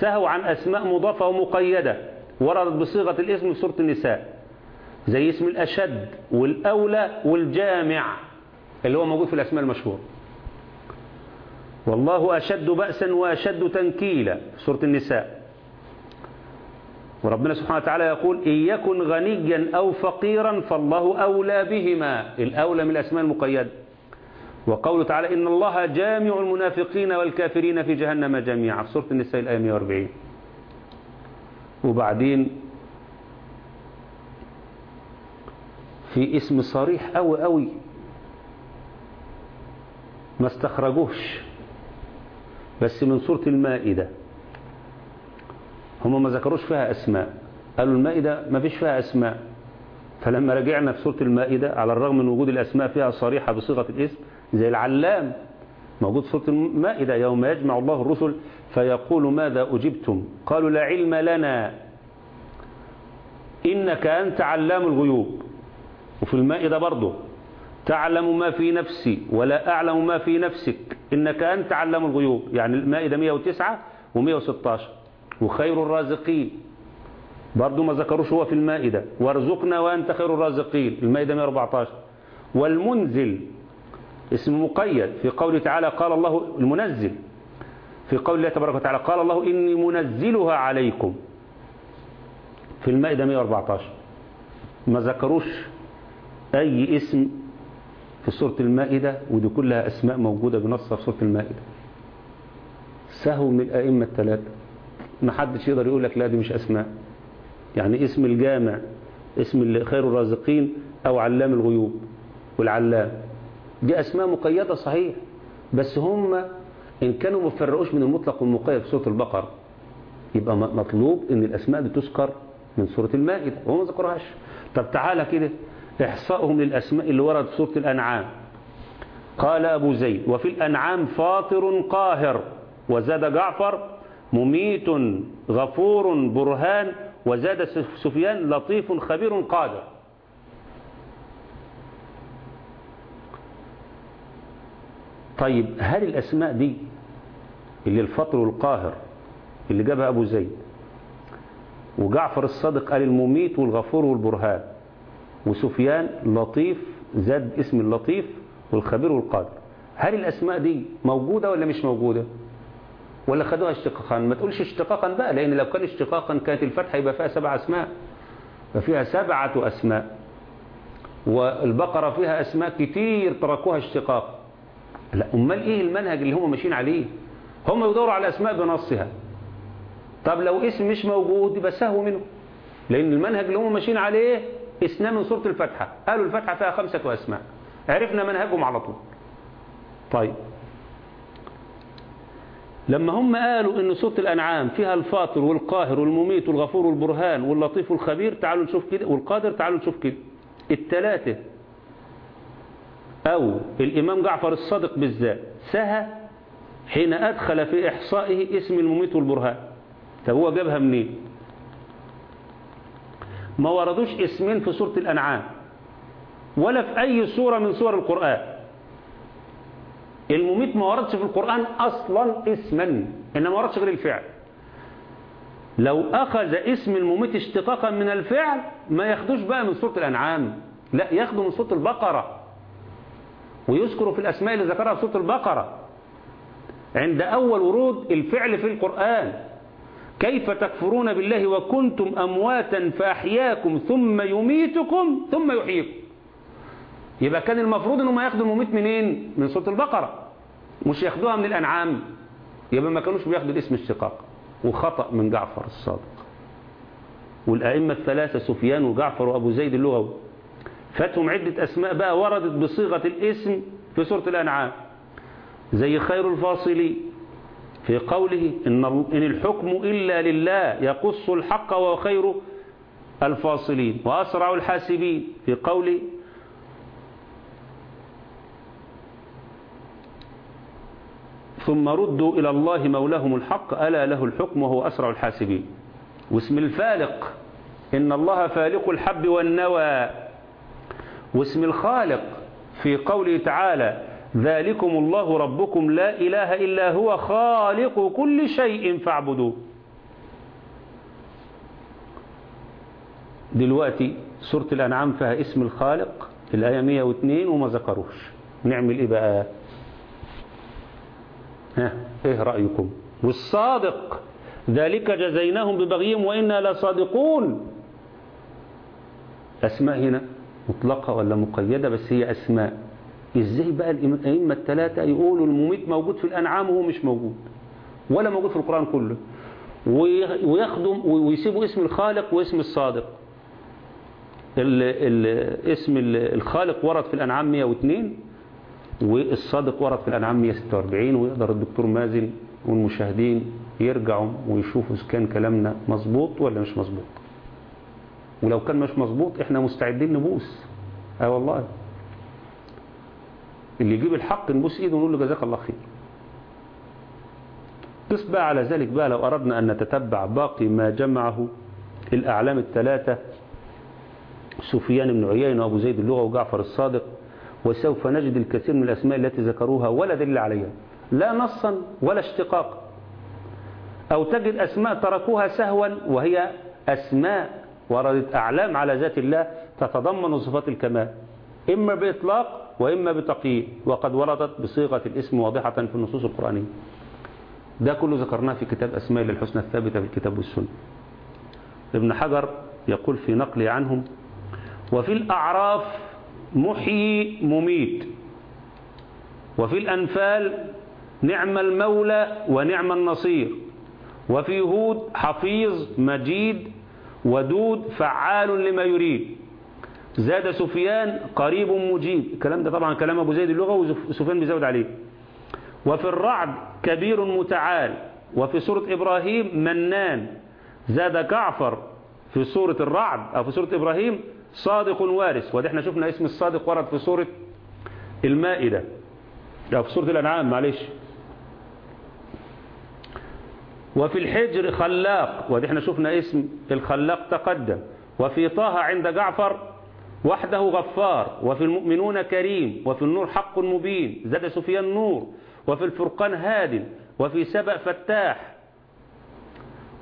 سهوا عن أسماء مضافة ومقيدة وردت بصيغة الاسم في سورة النساء. زي اسم الأشد والأولى والجامع اللي هو موجود في الأسماء المشهورة. والله أشد بأسا وأشد تنكيلا في سورة النساء. وربنا سبحانه وتعالى يقول إن يكن غنيا أو فقيرا فالله أولى بهما. الأولى من الأسماء المقيدة. وقوله تعالى إن الله جامع المنافقين والكافرين في جهنم جميعا. في سورة النساء الآية 140 وبعدين في اسم صريح أوي أوي ما استخرجوش بس من سورة المائدة. هم ما ذكروش فيها أسماء. قالوا المائدة ما فيش فيها أسماء. فلما رجعنا في سورة المائدة على الرغم من وجود الأسماء فيها صريحة بصيغة الاسم زي العلام. موجود في سورة المائدة يوم يجمع الله الرسل فيقول ماذا أجبتم؟ قالوا لا علم لنا. إنك أنت علام الغيوب. وفي المائدة برضه تعلم ما في نفسي ولا أعلم ما في نفسك. إنك أنت علام الغيوب. يعني المائدة 109 و116 وخير الرازقين. برضو ما ذكروش هو في المائدة. وارزقنا وأنت خير الرازقين. المائدة 114 والمنزل اسم مقيد. في قوله تعالى قال الله المنزل. في قول الله تبارك وتعالى قال الله إني منزلها عليكم. في المائدة 114 ما ذكروش أي اسم في سورة المائدة؟ ودي كلها أسماء موجودة بنصها في سورة المائدة. سهو من الأئمة الثلاثة. ما حدش يقدر يقول لك لا دي مش أسماء. يعني اسم الجامع اسم خير الرازقين أو علام الغيوب. والعلام. دي أسماء مقيدة صحيح بس هم إن كانوا ما من المطلق والمقيد في سورة البقرة يبقى مطلوب إن الأسماء دي تذكر من سورة المائدة وهم ما ذكرهاش طب تعالى كده إحصائهم للأسماء اللي ورد في سورة الأنعام. قال أبو زيد وفي الأنعام فاطر قاهر وزاد جعفر مميت غفور برهان وزاد سفيان لطيف خبير قادر. طيب هل الأسماء دي اللي الفطر والقاهر اللي جابها أبو زيد وجعفر الصادق قال المميت والغفور والبرهان وسفيان لطيف زاد اسم اللطيف والخبير والقادر هل الأسماء دي موجودة ولا مش موجودة؟ ولا خدوها اشتقاقا؟ ما تقولش اشتقاقا بقى لأن لو كان اشتقاقا كانت الفتحة يبقى فيها سبع أسماء ففيها سبعة أسماء والبقرة فيها أسماء كتير تركوها اشتقاق. لا أمال إيه المنهج اللي هم ماشيين عليه؟ هم يدوروا على أسماء بنصها. طب لو اسم مش موجود يبقى سهو منه. لأن المنهج اللي هم ماشيين عليه اسمه من سورة الفتحة قالوا الفتحة فيها خمسة أسماء. عرفنا منهجهم على طول. طيب. لما هم قالوا إن سورة الأنعام فيها الفاطر والقاهر والمميت والغفور والبرهان واللطيف والخبير تعالوا نشوف كده والقادر تعالوا نشوف كده. الثلاثة أو الإمام جعفر الصادق بالذات سهى حين أدخل في إحصائه اسم المميت والبرهان فهو جابها منين؟ ما وردوش اسمين في سورة الأنعام ولا في أي سورة من سور القرآن. المميت ما وردش في القرآن أصلا اسما إنما وردش غير الفعل. لو أخذ اسم المميت اشتقاقا من الفعل ما ياخدوش بقى من سورة الأنعام لا ياخدوا من سورة البقرة. ويذكروا في الأسماء اللي ذكرها في سورة البقرة. عند أول ورود الفعل في القرآن. كيف تكفرون بالله وكنتم أمواتا فأحياكم ثم يميتكم ثم يحييكم. يبقى كان المفروض إنهم ياخدوا المميت منين؟ من سورة البقرة. مش ياخدوها من الأنعام. يبقى ما كانوش بياخدوا الاسم اشتقاق وخطأ من جعفر الصادق. والأئمة الثلاثة سفيان وجعفر وأبو زيد اللغوي. فاتهم عدة أسماء بقى وردت بصيغة الاسم في سورة الأنعام. زي خير الفاصلين في قوله إن, الحكم إلا لله يقص الحق وهو خير الفاصلين. وأسرع الحاسبين في قوله ثم ردوا إلى الله مولاهم الحق ألا له الحكم وهو أسرع الحاسبين. واسم الفالق إن الله فالق الحب والنوى. واسم الخالق في قوله تعالى ذلكم الله ربكم لا إله إلا هو خالق كل شيء فاعبدوه. دلوقتي سورة الأنعام فيها اسم الخالق الآية 102 وما ذكروش. نعمل إيه بقى؟ ها إيه رأيكم؟ والصادق ذلك جزيناهم ببغيهم وإنا لصادقون. أسماء هنا. مطلقة ولا مقيدة بس هي أسماء. إزاي بقى الأئمة الثلاثة يقولوا المميت موجود في الأنعام وهو مش موجود؟ ولا موجود في القرآن كله. ويخدم ويسيبوا اسم الخالق واسم الصادق. ال ال اسم الخالق ورد في الأنعام 102 والصادق ورد في الأنعام 146 ويقدر الدكتور مازن والمشاهدين يرجعوا ويشوفوا إذا كان كلامنا مظبوط ولا مش مظبوط. ولو كان مش مظبوط إحنا مستعدين نبوس. آه والله. اللي يجيب الحق نبوس ايده ونقول له جزاك الله خير. قس بقى على ذلك بقى لو أردنا أن نتتبع باقي ما جمعه الأعلام الثلاثة سفيان بن عيينة وأبو زيد اللغة وجعفر الصادق وسوف نجد الكثير من الأسماء التي ذكروها ولا دليل عليها. لا نصا ولا اشتقاقا أو تجد أسماء تركوها سهوا وهي أسماء وردت أعلام على ذات الله تتضمن صفات الكمال إما بإطلاق وإما بتقييد وقد وردت بصيغة الاسم واضحة في النصوص القرآنية. ده كله ذكرناه في كتاب أسماء للحسنى الثابتة في الكتاب والسنة. ابن حجر يقول في نقله عنهم وفي الأعراف محيي مميت وفي الأنفال نعم المولى ونعم النصير وفي هود حفيظ مجيد ودود فعال لما يريد. زاد سفيان قريب مجيب. الكلام ده طبعا كلام أبو زيد اللغة وسفيان بيزود عليه. وفي الرعد كبير متعال. وفي سورة إبراهيم منان. زاد جعفر في سورة الرعد أو في سورة إبراهيم صادق وارث. وده إحنا شفنا اسم الصادق ورد في سورة المائدة. أو في سورة الأنعام معلش. وفي الحجر خلاق وده إحنا شفنا اسم الخلاق تقدم. وفي طه عند جعفر وحده غفار. وفي المؤمنون كريم. وفي النور حق مبين. زاد سفيان نور. وفي الفرقان هاد. وفي سبأ فتاح.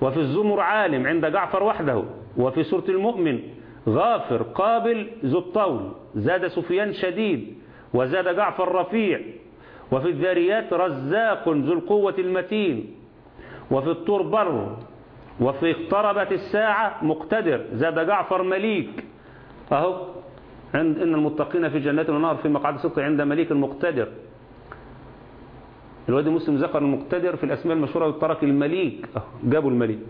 وفي الزمر عالم عند جعفر وحده. وفي سورة المؤمن غافر قابل ذو الطول. زاد سفيان شديد. وزاد جعفر رفيع. وفي الذاريات رزاق ذو القوة المتين. وفي الطور بر وفي اقتربت الساعة مقتدر زاد جعفر مليك. أهو عند إن المتقين في جنات ونار في مقعد صدق عند مليك المقتدر. الواد مسلم ذكر المقتدر في الأسماء المشهورة وترك المليك. جابوا المليك.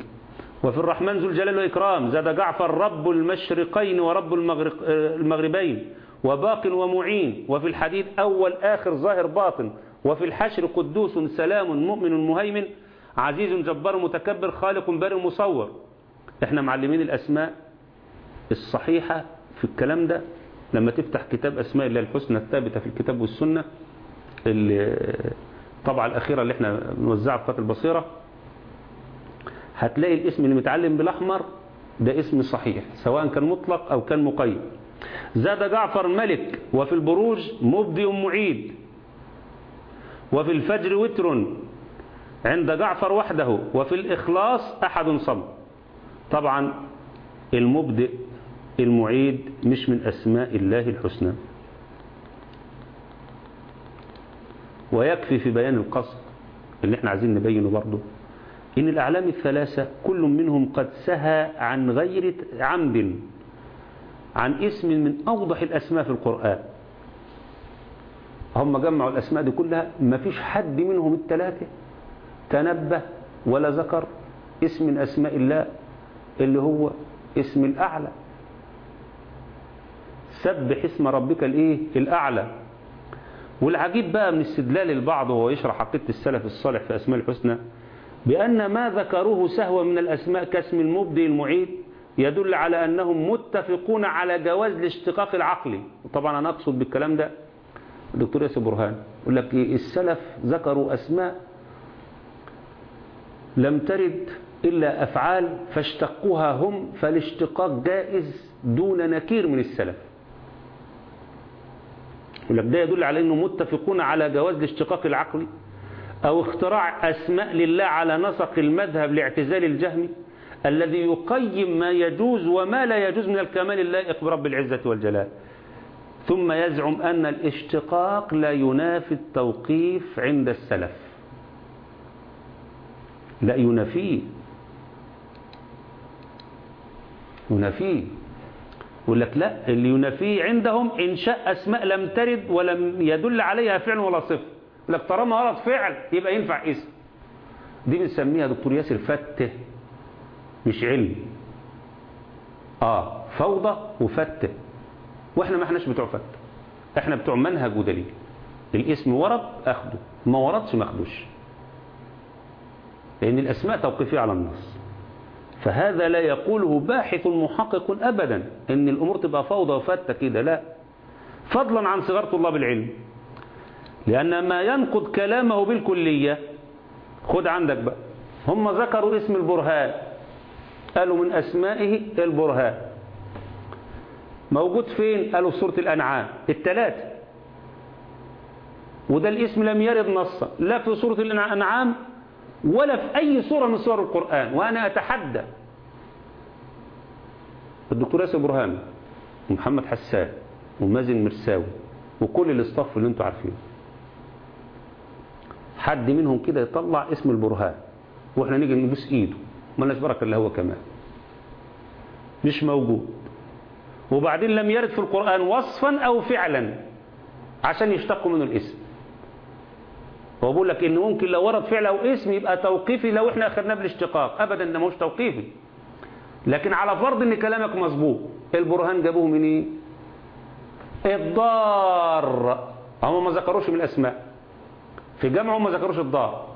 وفي الرحمن ذو الجلال والإكرام زاد جعفر رب المشرقين ورب المغربين. وباق ومعين. وفي الحديد أول آخر ظاهر باطن. وفي الحشر قدوس سلام مؤمن مهيمن. عزيز جبار متكبر خالق بارئ مصور. إحنا معلمين الأسماء الصحيحة في الكلام ده. لما تفتح كتاب أسماء الله الحسنى الثابتة في الكتاب والسنة الطبعة الأخيرة اللي إحنا بنوزعها في قناة البصيرة هتلاقي الاسم اللي متعلم بالأحمر ده اسم صحيح سواء كان مطلق أو كان مقيد. زاد جعفر ملك وفي البروج مبدي معيد. وفي الفجر وتر عند جعفر وحده وفي الإخلاص أحد صمد. طبعا المبدئ المعيد مش من أسماء الله الحسنى. ويكفي في بيان القصد اللي إحنا عايزين نبينه برضه إن الأعلام الثلاثة كل منهم قد سهى عن غير عمد عن اسم من أوضح الأسماء في القرآن. هم جمعوا الأسماء دي كلها ما فيش حد منهم الثلاثة تنبه ولا ذكر اسم من أسماء الله اللي هو اسم الأعلى. سبح اسم ربك الإيه؟ الأعلى. والعجيب بقى من استدلال البعض وهو يشرح عقيدة السلف الصالح في أسماء الحسنى بأن ما ذكروه سهوا من الأسماء كاسم المبدي المعيد يدل على أنهم متفقون على جواز الاشتقاق العقلي طبعا أنا أقصد بالكلام ده الدكتور ياسر برهان. يقول لك إيه؟ السلف ذكروا أسماء لم ترد إلا أفعال فاشتقوها هم فالاشتقاق جائز دون نكير من السلف. يقول لك ده يدل على أنه متفقون على جواز الاشتقاق العقلي أو اختراع أسماء لله على نسق المذهب لاعتزال الجهم الذي يقيم ما يجوز وما لا يجوز من الكمال اللائق برب العزة والجلال. ثم يزعم أن الاشتقاق لا ينافي التوقيف عند السلف. لا ينافيه. ينافيه. يقول لك لا اللي ينافيه عندهم إنشاء أسماء لم ترد ولم يدل عليها فعل ولا صفة. لك طالما ورد فعل يبقى ينفع اسم. دي بنسميها دكتور ياسر فتة مش علم. آه فوضى وفتة. وإحنا ما إحناش بتوع فتة. إحنا بتوع منهج ودليل. الاسم ورد أخده. ما وردش ما أخدوش. لأن الأسماء توقيفية على النص. فهذا لا يقوله باحث محقق ابدا. إن الأمور تبقى فوضى وفته كده لا. فضلا عن صغار طلاب العلم. لأن ما ينقض كلامه بالكلية خد عندك بقى. هم ذكروا اسم البرهان. قالوا من أسمائه البرهان. موجود فين؟ قالوا في سورة الأنعام. الثلاثة وده الاسم لم يرد نصا. لا في سورة الأنعام ولا في أي سورة من سور القرآن وأنا أتحدى. الدكتور ياسر برهان ومحمد حسان ومازن مرساوي وكل الاصطف اللي أنتوا عارفينه. حد منهم كده يطلع اسم البرهان وإحنا نيجي نبوس إيده مالناش بركة إلا هو كمان. مش موجود. وبعدين لم يرد في القرآن وصفا أو فعلا عشان يشتقوا منه الاسم. هو بيقول لك ان ممكن لو ورد فعل أو اسم يبقى توقيفي لو إحنا أخذناه بالاشتقاق. ابدا ده مش توقيفي. لكن على فرض إن كلامك مظبوط البرهان جابوه من إيه الضار. هم ما ذكروش من الأسماء. في جمعهم ما ذكروش الضار.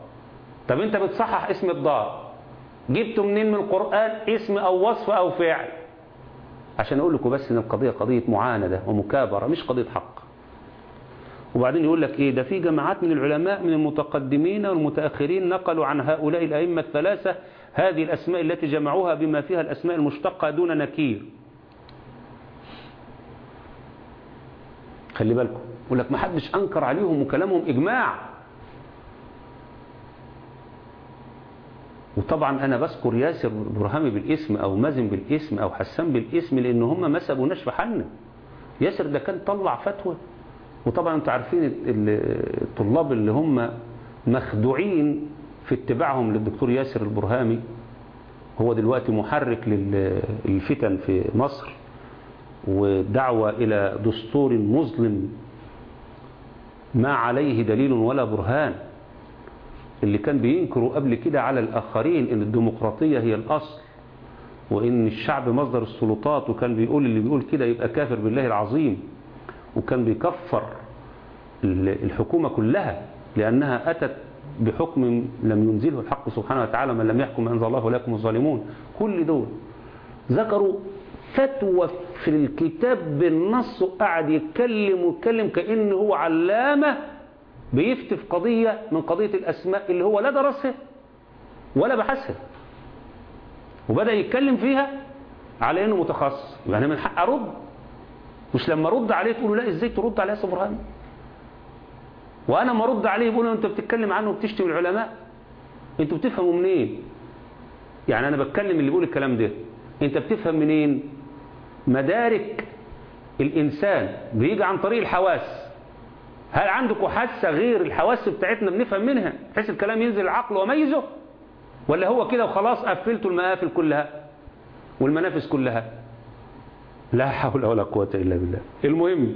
طب أنت بتصحح اسم الضار. جبته منين؟ من القرآن اسم أو وصف أو فعل. عشان أقول لكم بس إن القضية قضية معاندة ومكابرة مش قضية حق. وبعدين يقول لك إيه؟ ده في جماعات من العلماء من المتقدمين والمتأخرين نقلوا عن هؤلاء الأئمة الثلاثة هذه الأسماء التي جمعوها بما فيها الأسماء المشتقة دون نكير. خلي بالكم يقول لك ما حدش أنكر عليهم وكلامهم إجماع. وطبعا أنا بذكر ياسر برهامي بالاسم أو مازن بالاسم أو حسان بالاسم لأن هم ما سابوناش في حالنا ياسر ده كان طلع فتوى. وطبعا أنتوا عارفين الطلاب اللي هم مخدوعين في اتباعهم للدكتور ياسر البرهامي هو دلوقتي محرك للفتن في مصر ودعوة إلى دستور مظلم ما عليه دليل ولا برهان اللي كان بينكروا قبل كده على الآخرين إن الديمقراطية هي الأصل وإن الشعب مصدر السلطات وكان بيقول اللي بيقول كده يبقى كافر بالله العظيم. وكان بيكفر الحكومة كلها لأنها أتت بحكم لم ينزله الحق سبحانه وتعالى من لم يحكم أنزل الله لكم الظالمون. كل دول ذكروا فتوى في الكتاب بالنص وقعد يتكلم ويتكلم كأنه هو علامة بيفتي في قضية من قضية الأسماء اللي هو لا درسها ولا بحثها. وبدأ يتكلم فيها على إنه متخصص. أنا من حق أرد مش لما ارد عليه تقول لا إزاي ترد عليه يا برهان؟ وأنا ما ارد عليه يقول أنت بتتكلم عنه وبتشتم العلماء. أنتوا بتفهموا منين؟ يعني أنا بتكلم اللي بيقول الكلام ده. أنت بتفهم منين؟ مدارك الإنسان بيجي عن طريق الحواس. هل عندكم حاسه غير الحواس بتاعتنا بنفهم منها؟ بحيث الكلام ينزل العقل وميزه؟ ولا هو كده وخلاص قفلتوا المقافل كلها والمنافس كلها؟ لا حول ولا قوة إلا بالله. المهم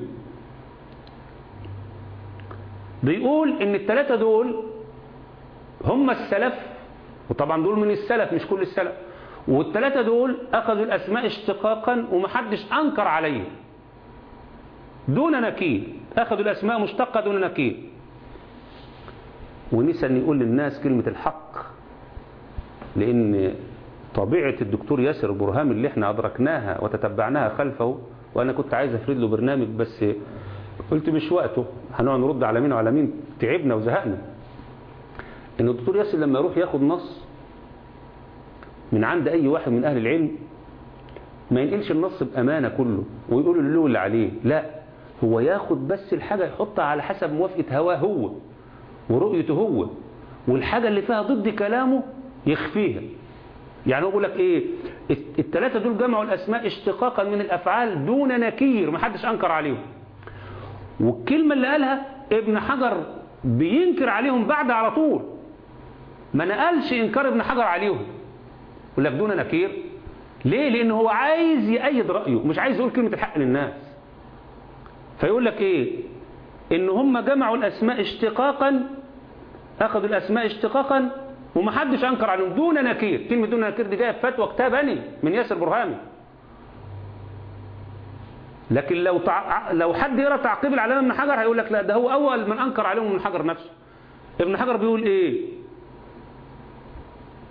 بيقول إن الثلاثة دول هم السلف وطبعا دول من السلف مش كل السلف والثلاثة دول أخذوا الأسماء اشتقاقا ومحدش أنكر عليه دون نكير أخذوا الأسماء مشتقة دون نكير. ونسى أن يقول للناس كلمة الحق لأن طبيعة الدكتور ياسر برهام اللي إحنا أدركناها وتتبعناها خلفه وأنا كنت عايز أفرد له برنامج بس قلت مش وقته هنقعد نرد على مين وعلى مين؟ تعبنا وزهقنا. إن الدكتور ياسر لما يروح ياخد نص من عند أي واحد من أهل العلم ما ينقلش النص بأمانة كله ويقول له اللي عليه لا هو ياخد بس الحاجة يحطها على حسب موافقة هواه هو ورؤيته هو والحاجة اللي فيها ضد كلامه يخفيها. يعني بيقول لك إيه؟ الثلاثة دول جمعوا الأسماء اشتقاقا من الأفعال دون نكير ما حدش أنكر عليهم. والكلمة اللي قالها ابن حجر بينكر عليهم بعد على طول. ما نقلش إنكار ابن حجر عليهم. يقول لك دون نكير. ليه؟ لأن هو عايز يأيد رأيه مش عايز يقول كلمة الحق للناس. فيقول لك إيه؟ إن هم جمعوا الأسماء اشتقاقا أخذوا الأسماء اشتقاقا ومحدش أنكر عليهم. دون نكير. كلمة دون نكير دي جاية في فتوى كتابني من ياسر برهامي لكن لو تع... لو حد يقرا تعقيب العلامة ابن حجر هيقول لك لا ده هو أول من أنكر عليهم ابن حجر نفسه. ابن حجر بيقول إيه؟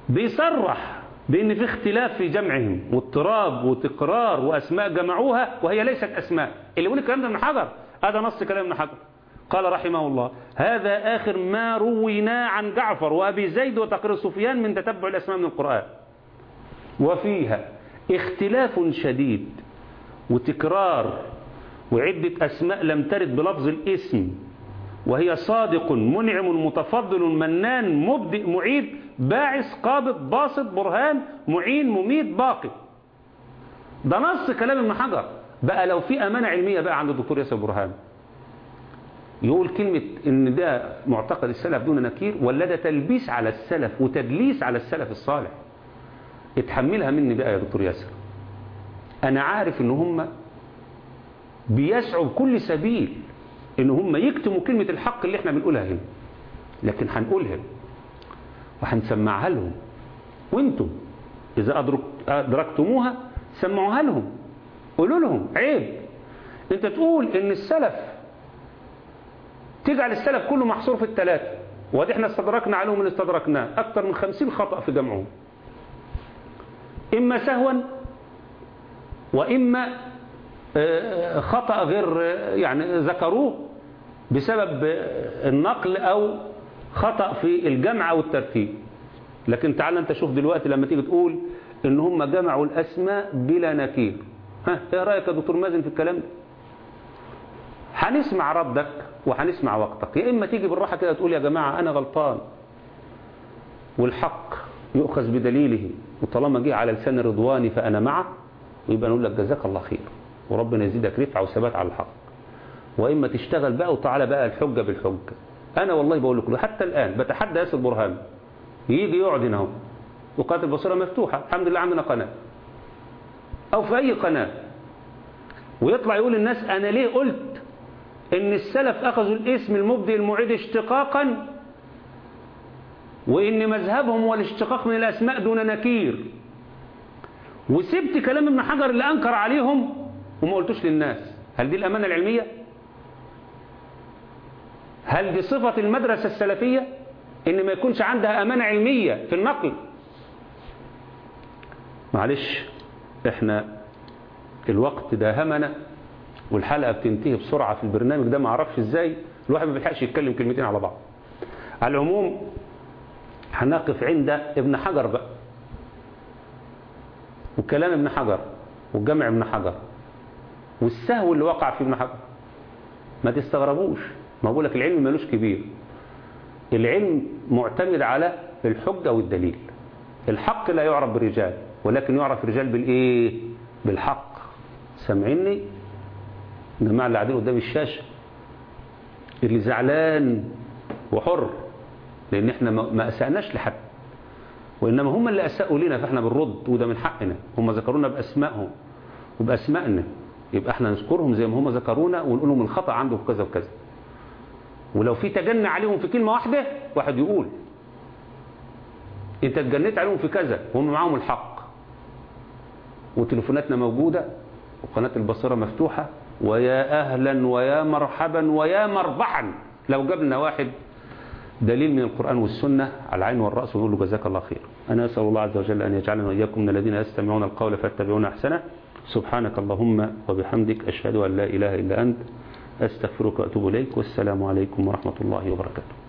بيصرح بأن في اختلاف في جمعهم واضطراب وتكرار وأسماء جمعوها وهي ليست أسماء. اللي يقول الكلام ده ابن حجر هذا نص كلام ابن حجر. قال رحمه الله هذا آخر ما روينا عن جعفر وأبي زيد وتقرير سفيان من تتبع الأسماء من القرآن. وفيها اختلاف شديد وتكرار وعدة أسماء لم ترد بلفظ الاسم وهي صادق منعم متفضل منان مبدئ معيد باعث قابض باسط برهان معين مميت باقي. ده نص كلام ابن حجر. بقى لو في أمانة علمية بقى عند الدكتور ياسر برهان. يقول كلمة إن ده معتقد السلف دون نكير ولا ده تلبيس على السلف وتدليس على السلف الصالح؟ اتحملها مني بقى يا دكتور ياسر. أنا عارف إن هم بيسعوا بكل سبيل إن هم يكتموا كلمة الحق اللي إحنا بنقولها هنا. لكن هنقولها وهنسمعها لهم. وأنتم إذا أدرك أدركتموها سمعوها لهم. قولوا لهم عيب. أنت تقول إن السلف تجعل السلف كله محصور في الثلاثة وادي إحنا استدركنا عليهم اللي استدركناه. أكثر من خمسين خطأ في جمعهم. إما سهوا وإما خطأ غير يعني ذكروه بسبب النقل أو خطأ في الجمع أو الترتيب. لكن تعال أنت شوف دلوقتي لما تيجي تقول إن هم جمعوا الأسماء بلا نكير. ها إيه رأيك يا دكتور مازن في الكلام ده؟ هنسمع ردك وهنسمع وقتك. يا إما تيجي بالراحة كده تقول يا جماعة أنا غلطان. والحق يؤخذ بدليله. وطالما جه على لسان رضواني فأنا معه ويبقى نقول لك جزاك الله خير. وربنا يزيدك رفعة وثبات على الحق. وإما تشتغل بقى وتعالى بقى الحجة بالحجة. أنا والله بقول لكم حتى الآن بتحدى ياسر برهان. يجي يقعد هنا أهو. وقناه البصيرة مفتوحة. الحمد لله عندنا قناة. أو في أي قناة. ويطلع يقول الناس أنا ليه قلت إن السلف أخذوا الاسم المبدئ المعيد اشتقاقا وإن مذهبهم هو الاشتقاق من الأسماء دون نكير. وسبت كلام ابن حجر اللي أنكر عليهم وما قلتوش للناس. هل دي الأمانة العلمية؟ هل دي صفة المدرسة السلفية؟ إن ما يكونش عندها أمانة علمية في النقل. معلش إحنا الوقت داهمنا والحلقة بتنتهي بسرعة في البرنامج ده ما أعرفش إزاي. الواحد ما بيلحقش يتكلم كلمتين على بعض. على العموم هنقف عند ابن حجر بقى. وكلام ابن حجر وجمع ابن حجر والسهو اللي وقع في ابن حجر. ما تستغربوش. ما بقول لك العلم ملوش كبير. العلم معتمد على الحجة والدليل. الحق لا يعرف بالرجال ولكن يعرف الرجال بالإيه؟ بالحق. سامعيني؟ الجماعه اللي قاعدين قدام الشاشة اللي زعلان وحر لأن إحنا ما أسأناش لحد. وإنما هم اللي اساءوا لنا فإحنا بنرد وده من حقنا. هم ذكرونا بأسمائهم وبأسمائنا. يبقى إحنا نذكرهم زي ما هم ذكرونا ونقول لهم الخطا عنده كذا وكذا. ولو في تجنى عليهم في كلمة واحدة واحد يقول أنت اتجنيت عليهم في كذا وهم معاهم الحق. وتليفوناتنا موجودة وقناة البصيرة مفتوحة ويا أهلا ويا مرحبا ويا مربحا لو جبنا واحد دليل من القرآن والسنة على العين والرأس ونقول له جزاك الله خير. أنا أسأل الله عز وجل أن يجعلنا وإياكم من الذين يستمعون القول فاتبعون أحسنه. سبحانك اللهم وبحمدك أشهد أن لا إله إلا أنت أستغفرك وأتوب إليك والسلام عليكم ورحمة الله وبركاته.